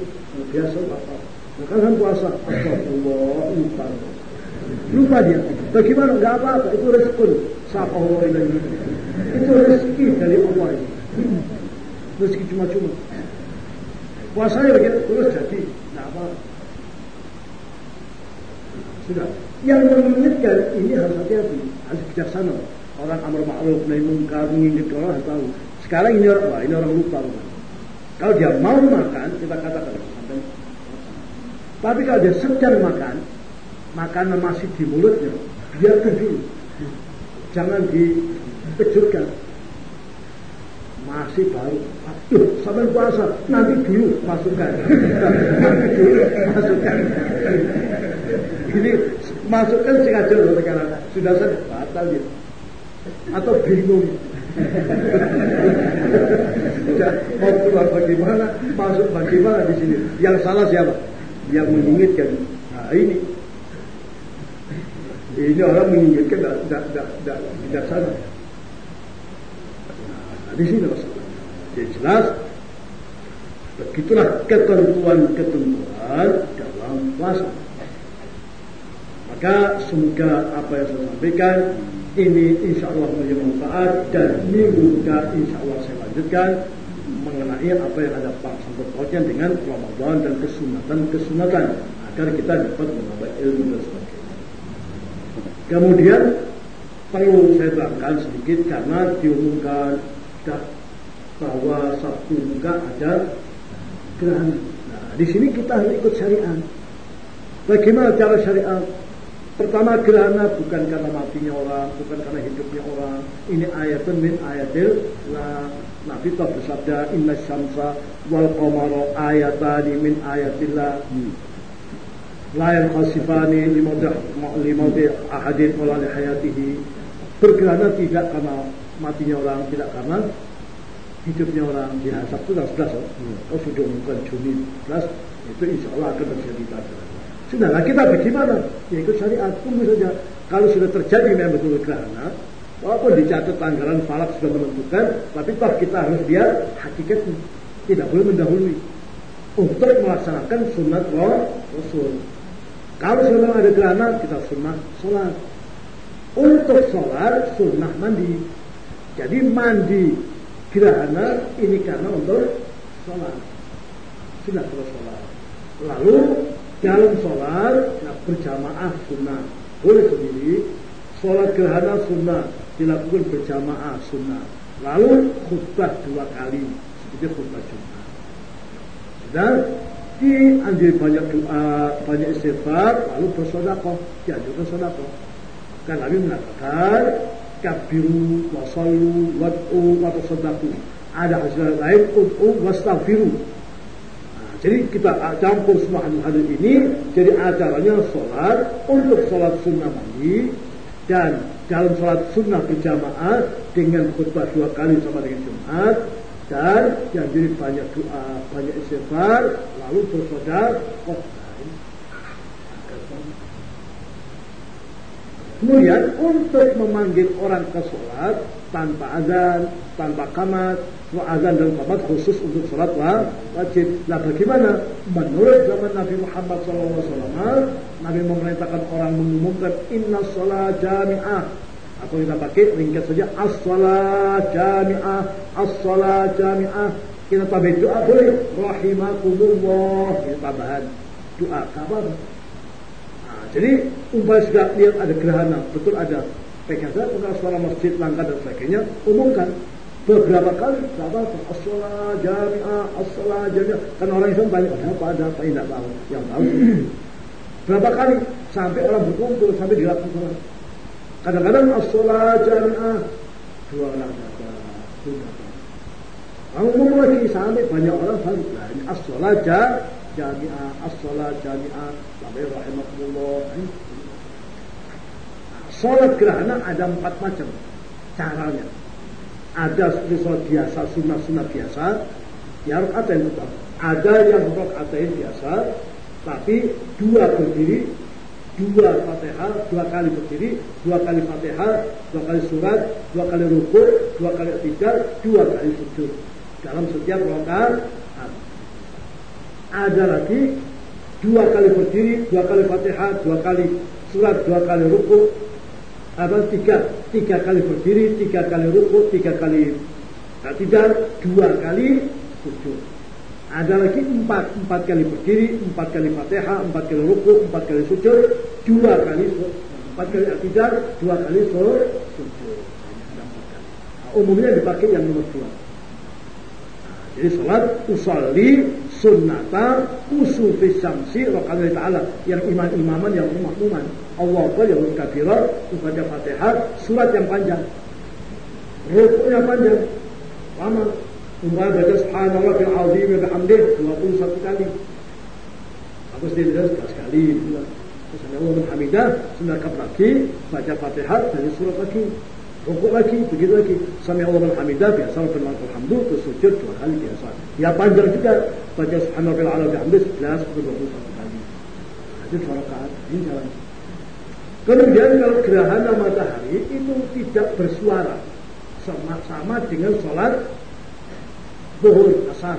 [SPEAKER 1] biasa bapak maka kan puasa, astagfirullah, lupa. Lupa dia. Bagaimana? Enggak apa-apa, itu rezeki. Sapa Allah ini. Itu rezeki dari Allah ini. Rezeki cuma-cuma. Puasanya begitu terus jadi. Enggak apa-apa. Sudah. Yang mengingatkan ini harus hati-hati, harus bijaksana. Orang amar ma'ruf nahi mungkar mengingatkan orang harus tahu. Sekarang ini orang, wah ini orang lupa. Kalau dia mau makan, kita katakan sampai tapi kalau dia sedang makan, makanan masih di mulutnya, biarkan dulu. Jangan dikejutkan. Masih baru. Aduh, sampai puasa, nanti dulu masukkan. nanti dulu masukkan. Ini masukkan sengaja loh sekarang. Sudah saya batal dia. Atau bingung. mau keluar bagaimana, masuk bagaimana di sini. Yang salah siapa? yang mengingatkan nah ini ini orang mengingatkan tidak tidak tidak tidak bijaksana nah, di sini masalah Jadi jelas begitulah ketentuan-ketentuan dalam puasa. Maka semoga apa yang saya sampaikan ini insya Allah menjadi manfaat dan minggu depan insya Allah saya lanjutkan mengenai apa yang ada sangkut pautnya dengan Ramadan dan kesunatan-kesunatan agar kita dapat menambah ilmu dan sebagainya. Kemudian perlu saya terangkan sedikit karena diumumkan bahwa Sabtu muka ada gerhana. Nah, di sini kita harus ikut syariat. Bagaimana cara syariat? Pertama gerhana bukan karena matinya orang, bukan karena hidupnya orang. Ini ayatun min ayatil la Nabi telah bersabda inna syamsa wal qamara ayatani min ayatillah. Hmm. La yanqasifani limauti ahadin wala li hayatihi. Bergerhana tidak karena matinya orang, tidak karena hidupnya orang. Ya, Sabtu dan sebelas. Oh, sudah bukan Juni 11, itu insya Allah akan terjadi tadi. Sudahlah kita bagaimana? Ya ikut syariat, tunggu saja. Kalau sudah terjadi memang betul gerhana, walaupun dicatat tanggalan falak sudah menentukan, tapi toh kita harus lihat hakikatnya. Tidak boleh mendahului untuk melaksanakan sunat Rasul. Kalau sudah ada gerhana, kita sunnah sholat. Untuk sholat, sunnah mandi. Jadi mandi gerhana ini karena untuk sholat. Sudah terus sholat. Lalu dalam sholat nah, berjamaah sunnah. Boleh sendiri. Sholat gerhana sunnah dilakukan berjamaah sunnah. Lalu khutbah dua kali. Seperti khutbah Jumat. Dan dianjur banyak doa banyak istighfar lalu bersodakoh dianjurkan sodakoh kan Nabi mengatakan kabiru wasallu wad'u wa ada hasil lain ud'u wastaghfiru jadi kita campur semua hadis-hadis ini jadi acaranya sholat untuk sholat sunnah mandi dan dalam sholat sunnah berjamaah dengan khutbah dua kali sama dengan Jumat dan yang jadi banyak doa, banyak istighfar, lalu bersaudara. Kemudian untuk memanggil orang ke sholat tanpa azan, tanpa kamat, azan dan qamat khusus untuk sholat wajib. Nah bagaimana? Menurut zaman Nabi Muhammad SAW, Nabi memerintahkan orang mengumumkan Inna sholat jami'ah. Atau kita pakai ringkas saja As-sholat jami'ah, as-sholat jami'ah. Kita tambah doa boleh. Rahimakumullah. Ini tambahan doa kabar. Nah, jadi umpamanya sudah lihat ada gerhana, betul ada pegang saja suara masjid langka dan sebagainya, umumkan beberapa kali sahabat as-salat jami'ah as-salat jami'ah. Kan orang Islam banyak apa ada apa tidak tahu yang tahu. Berapa kali sampai orang berkumpul sampai dilakukan kadang-kadang as-salat jami'ah. Dua rakaat sudah Kamu ngomong lagi sampai banyak orang baru nah, as-salat jami'ah as-salat jami'ah. Sampai rahimahullah Sholat gerhana ada empat macam caranya ada sholat biasa, sunnah-sunnah biasa, ya yang tetap. Ada yang yang biasa, tapi dua berdiri, dua fatihah, dua kali berdiri, dua kali fatihah, dua kali surat, dua kali rukuk, dua kali tidak, dua kali sujud. Dalam setiap rakaat ada lagi dua kali berdiri, dua kali fatihah, dua kali surat, dua kali rukuk, apa tiga tiga kali berdiri tiga kali ruku tiga kali nah, tidak dua kali sujud. Ada lagi empat empat kali berdiri empat kali fatihah empat kali ruku empat kali sujud dua kali empat kali tidak dua kali sujud. Nah, umumnya dipakai yang nomor dua. Nah, jadi sholat usalli sunnata usufi syamsi rokanil ta'ala yang iman-imaman yang makmuman Allah Akbar yang kabirat, membaca Fatihah, surat yang panjang. Rukuknya panjang. Lama. Umrah baca subhanallah bil azim wa bihamdih 21 kali. Aku sendiri sekali sekali. Terus ada Allah Hamidah, sunarkap lagi, baca Fatihah dari surat lagi. Rukuk lagi, begitu lagi. Sami Allah Hamidah, biasa Rabbul Alhamdu, terus sujud dua kali biasa. Ya panjang juga. Baca subhanallah wa bihamdih 11 atau 21 kali. Dua rakaat. Ini jalan. Kemudian kalau gerhana matahari itu tidak bersuara sama, sama dengan sholat Zuhur, asar.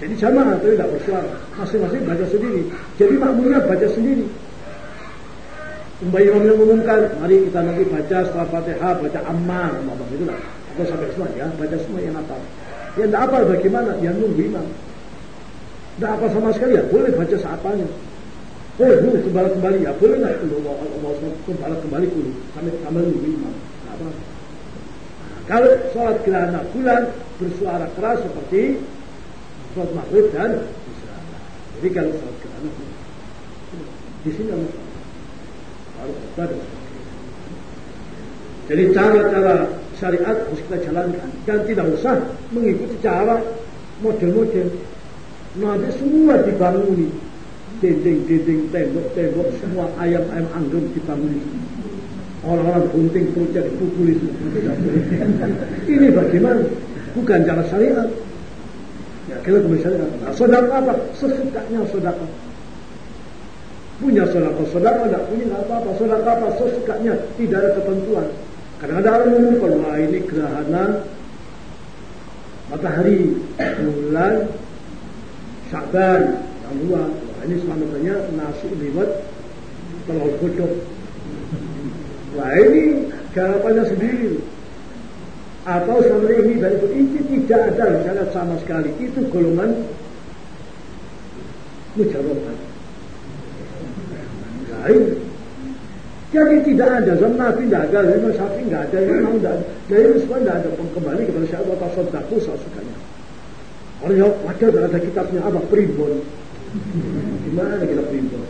[SPEAKER 1] Jadi jamaah tapi tidak bersuara. Masing-masing baca sendiri. Jadi makmumnya baca sendiri. Umbai Imam mengumumkan, mari kita nanti baca setelah Fatihah, baca Ammar itu lah. Atau sampai semua ya, baca semua yang apa. Yang tidak apa bagaimana? Yang nunggu imam. Tidak apa sama sekali ya, boleh baca seadanya. Boleh dulu kembali kembali ya, boleh nggak dulu Allah Allah kembali kembali dulu sampai sampai nunggu imam. Tidak apa. Nah, kalau sholat gerhana bulan bersuara keras seperti sholat maghrib dan isya. Jadi kalau sholat gerhana di sini harus harus ada. Jadi cara-cara syariat harus kita jalankan. Dan tidak usah mengikuti cara model-model. Nanti semua dibanguni dinding-dinding tembok-tembok semua ayam-ayam anggun dibanguni orang-orang bunting perutnya dipukuli ini bagaimana? Bukan cara syariat. Ya kita kembali syariat. Nah, saudara apa? Sesukanya saudara punya saudara saudara tidak punya nggak apa-apa. Saudara apa? Sesukanya tidak ada ketentuan kadang-kadang wah ini gerhana matahari bulan Syaban yang luar wah ini selamatnya nasi liwat telur kodok wah ini garapannya sendiri. Atau sama ini dari itu ini tidak ada misalnya sama sekali. Itu golongan mujarabah lain jadi tidak ada zaman Nabi tidak ada zaman Syafi'i tidak ada yang tidak ada. Dari semua tidak ada kembali kepada siapa atau sodaku sukanya orang yang wajar ada kitabnya apa primbon. Gimana kita primbon?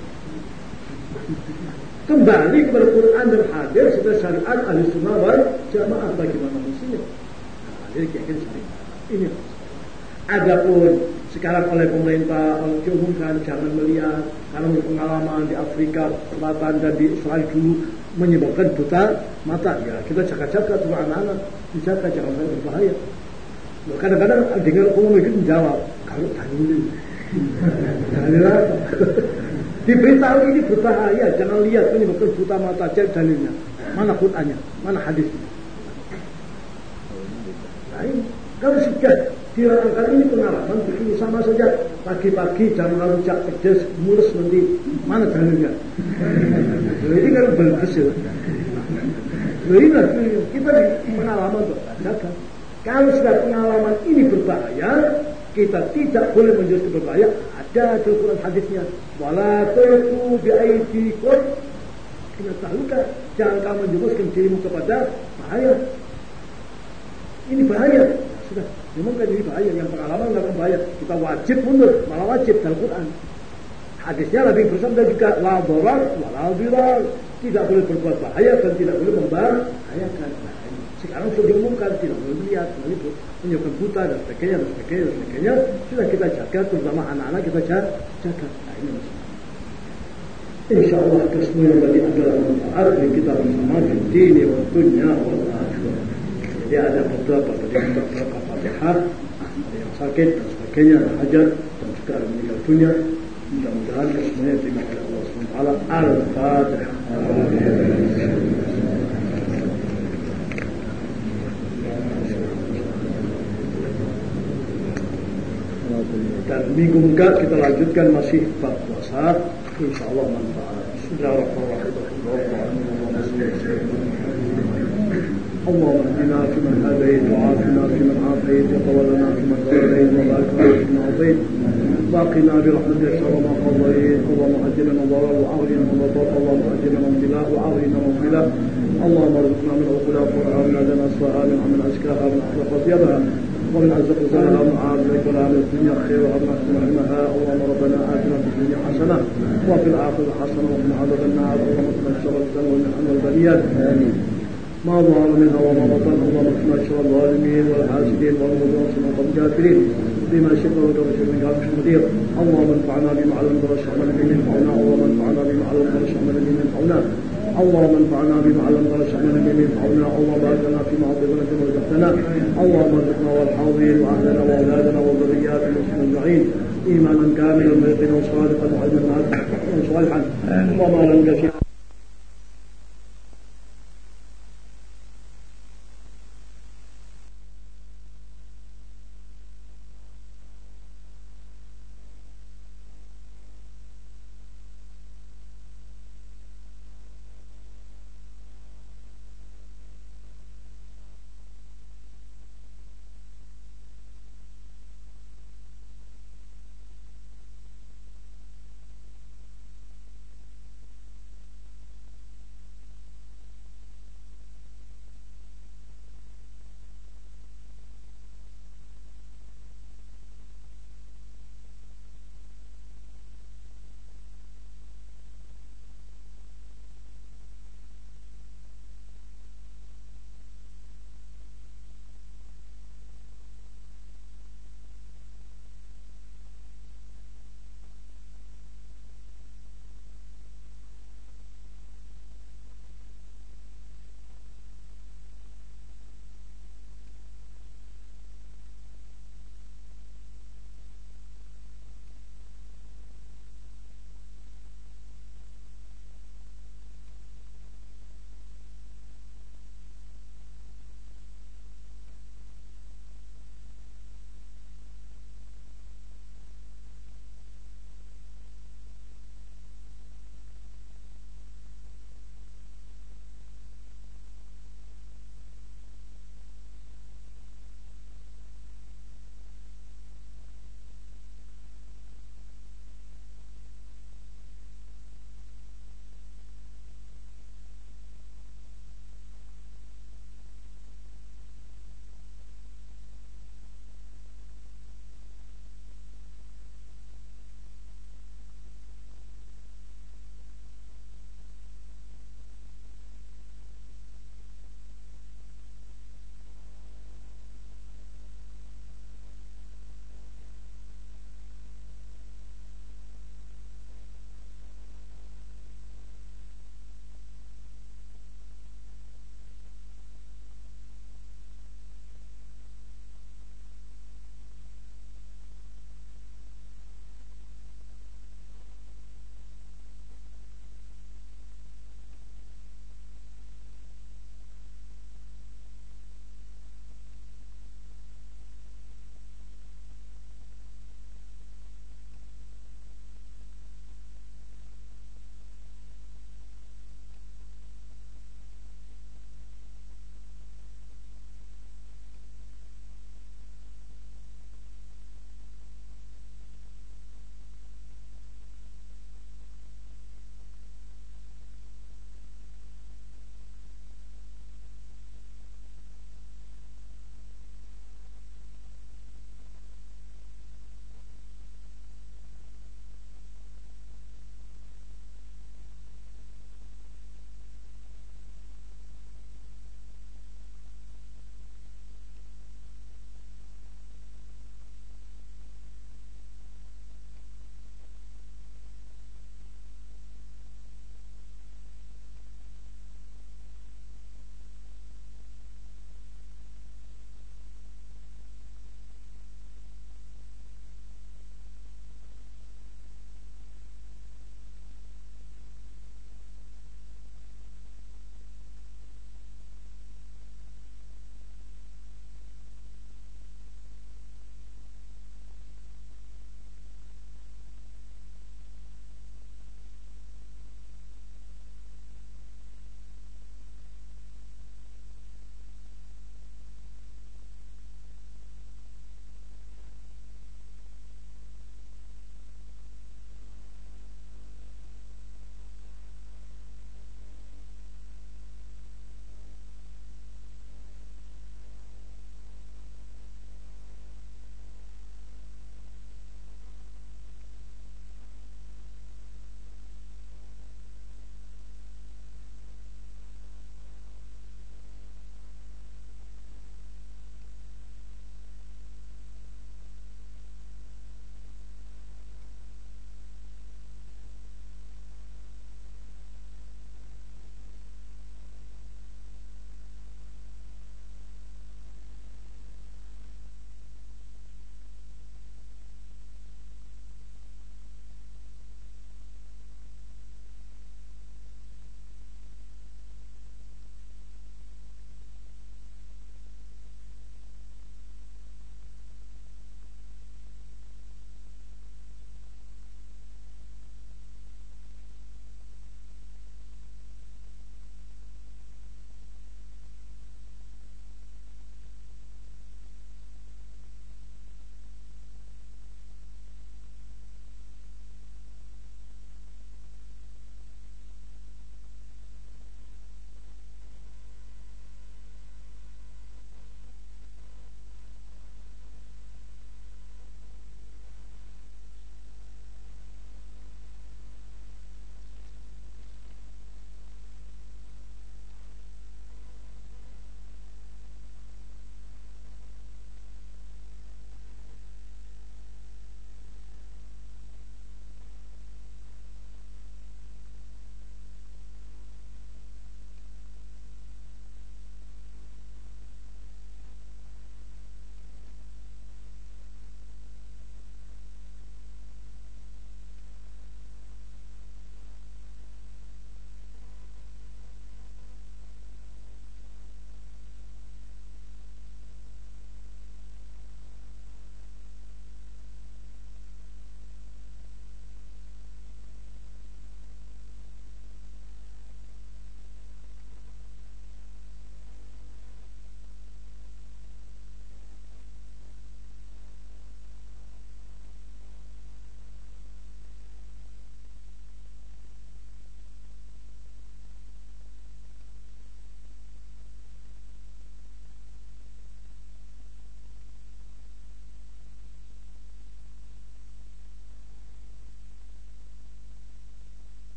[SPEAKER 1] Kembali kepada Quran dan hadis sudah syariat ahli sunnah wal jamaah bagaimana mestinya nah, jadi kira-kira syariat. Ini adapun sekarang oleh pemerintah diumumkan jangan melihat karena pengalaman di Afrika Selatan dan di Israel dulu menyebabkan buta mata. Ya kita jaga-jaga tuh anak-anak dijaga jangan sampai berbahaya. Kadang-kadang dengar umum itu menjawab kalau dalil dalil diberitahu ini berbahaya jangan lihat menyebabkan buta mata cek dalilnya. Mana Qurannya mana hadisnya? Nah ini. Kalau sudah Dilarangkan ini pengalaman begini sama saja pagi-pagi jam rujak pedas mulus nanti mana dalilnya? ini kan bagus ya. ini kita di pengalaman jaga. Kalau sudah pengalaman ini berbahaya, kita tidak boleh menjadi berbahaya. Ada di Quran hadisnya. Wala. Kita tahukah jangan kamu menjerumuskan dirimu kepada bahaya. Ini bahaya. Sudah memang kan ini bahaya. Yang pengalaman nggak bahaya. Kita wajib mundur, malah wajib dalam Quran. Hadisnya lebih bersabda juga la dorar, la. Tidak boleh berbuat bahaya dan tidak boleh membahayakan. Nah, sekarang sudah diumumkan tidak boleh melihat, meliput, menyebabkan buta dan sebagainya dan sebagainya dan sebagainya. Sudah kita jaga, terutama anak-anak kita jaga. Nah, ini masalah. Insya Allah kesemua yang tadi adalah manfaat yang kita bersama di dunia wa dunia wa akhirah. Jadi ada beberapa tadi beberapa ada yang sakit dan sebagainya, ada hajat dan juga ada meninggal dunia. Mudah-mudahan kesemuanya terima oleh Allah SWT. Al-Fatihah. Dan minggu enggak kita lanjutkan masih bab puasa. Insya Allah manfaat. Bismillahirrahmanirrahim. اللهم اهدنا فيمن هديت وعافنا فيمن عافيت وتولنا فيمن توليت وبارك لنا فيما اعطيت باقنا برحمتك شر ما قضيت اللهم اجلنا الضرر وعافنا من الضر اللهم اجلنا من بلاء وعافنا من بلاء اللهم ارزقنا من عقولها وارحمنا لنا اصلها من ازكاها من اخلاق طيبها ومن ازق زرها معاذك ولا من الدنيا خير احسن علمها اللهم ربنا اتنا في الدنيا حسنه وفي الاخره حسنه وقنا عذاب النار اللهم اكفنا شر الفتن والمحن والبليات امين ما ظهر منها وما بطن اكفنا شر الظالمين والحاسدين والمضاصين والكافرين بما شئت وتوفى من قال مدير اللهم انفعنا بما علمتنا واشرح لنا به ينفعنا. اللهم انفعنا بما علمتنا واشرح لنا به ينفعنا. اللهم انفعنا بما علمتنا واشرح لنا به ينفعنا. اللهم بارك لنا فيما اعطيتنا فيما رزقتنا اللهم ارزقنا والحاضرين وأهلنا وأولادنا وذرياتنا المسلمين اجمعين إيمانا كاملا ويقينا صادقا وعلما صالحا. اللهم لم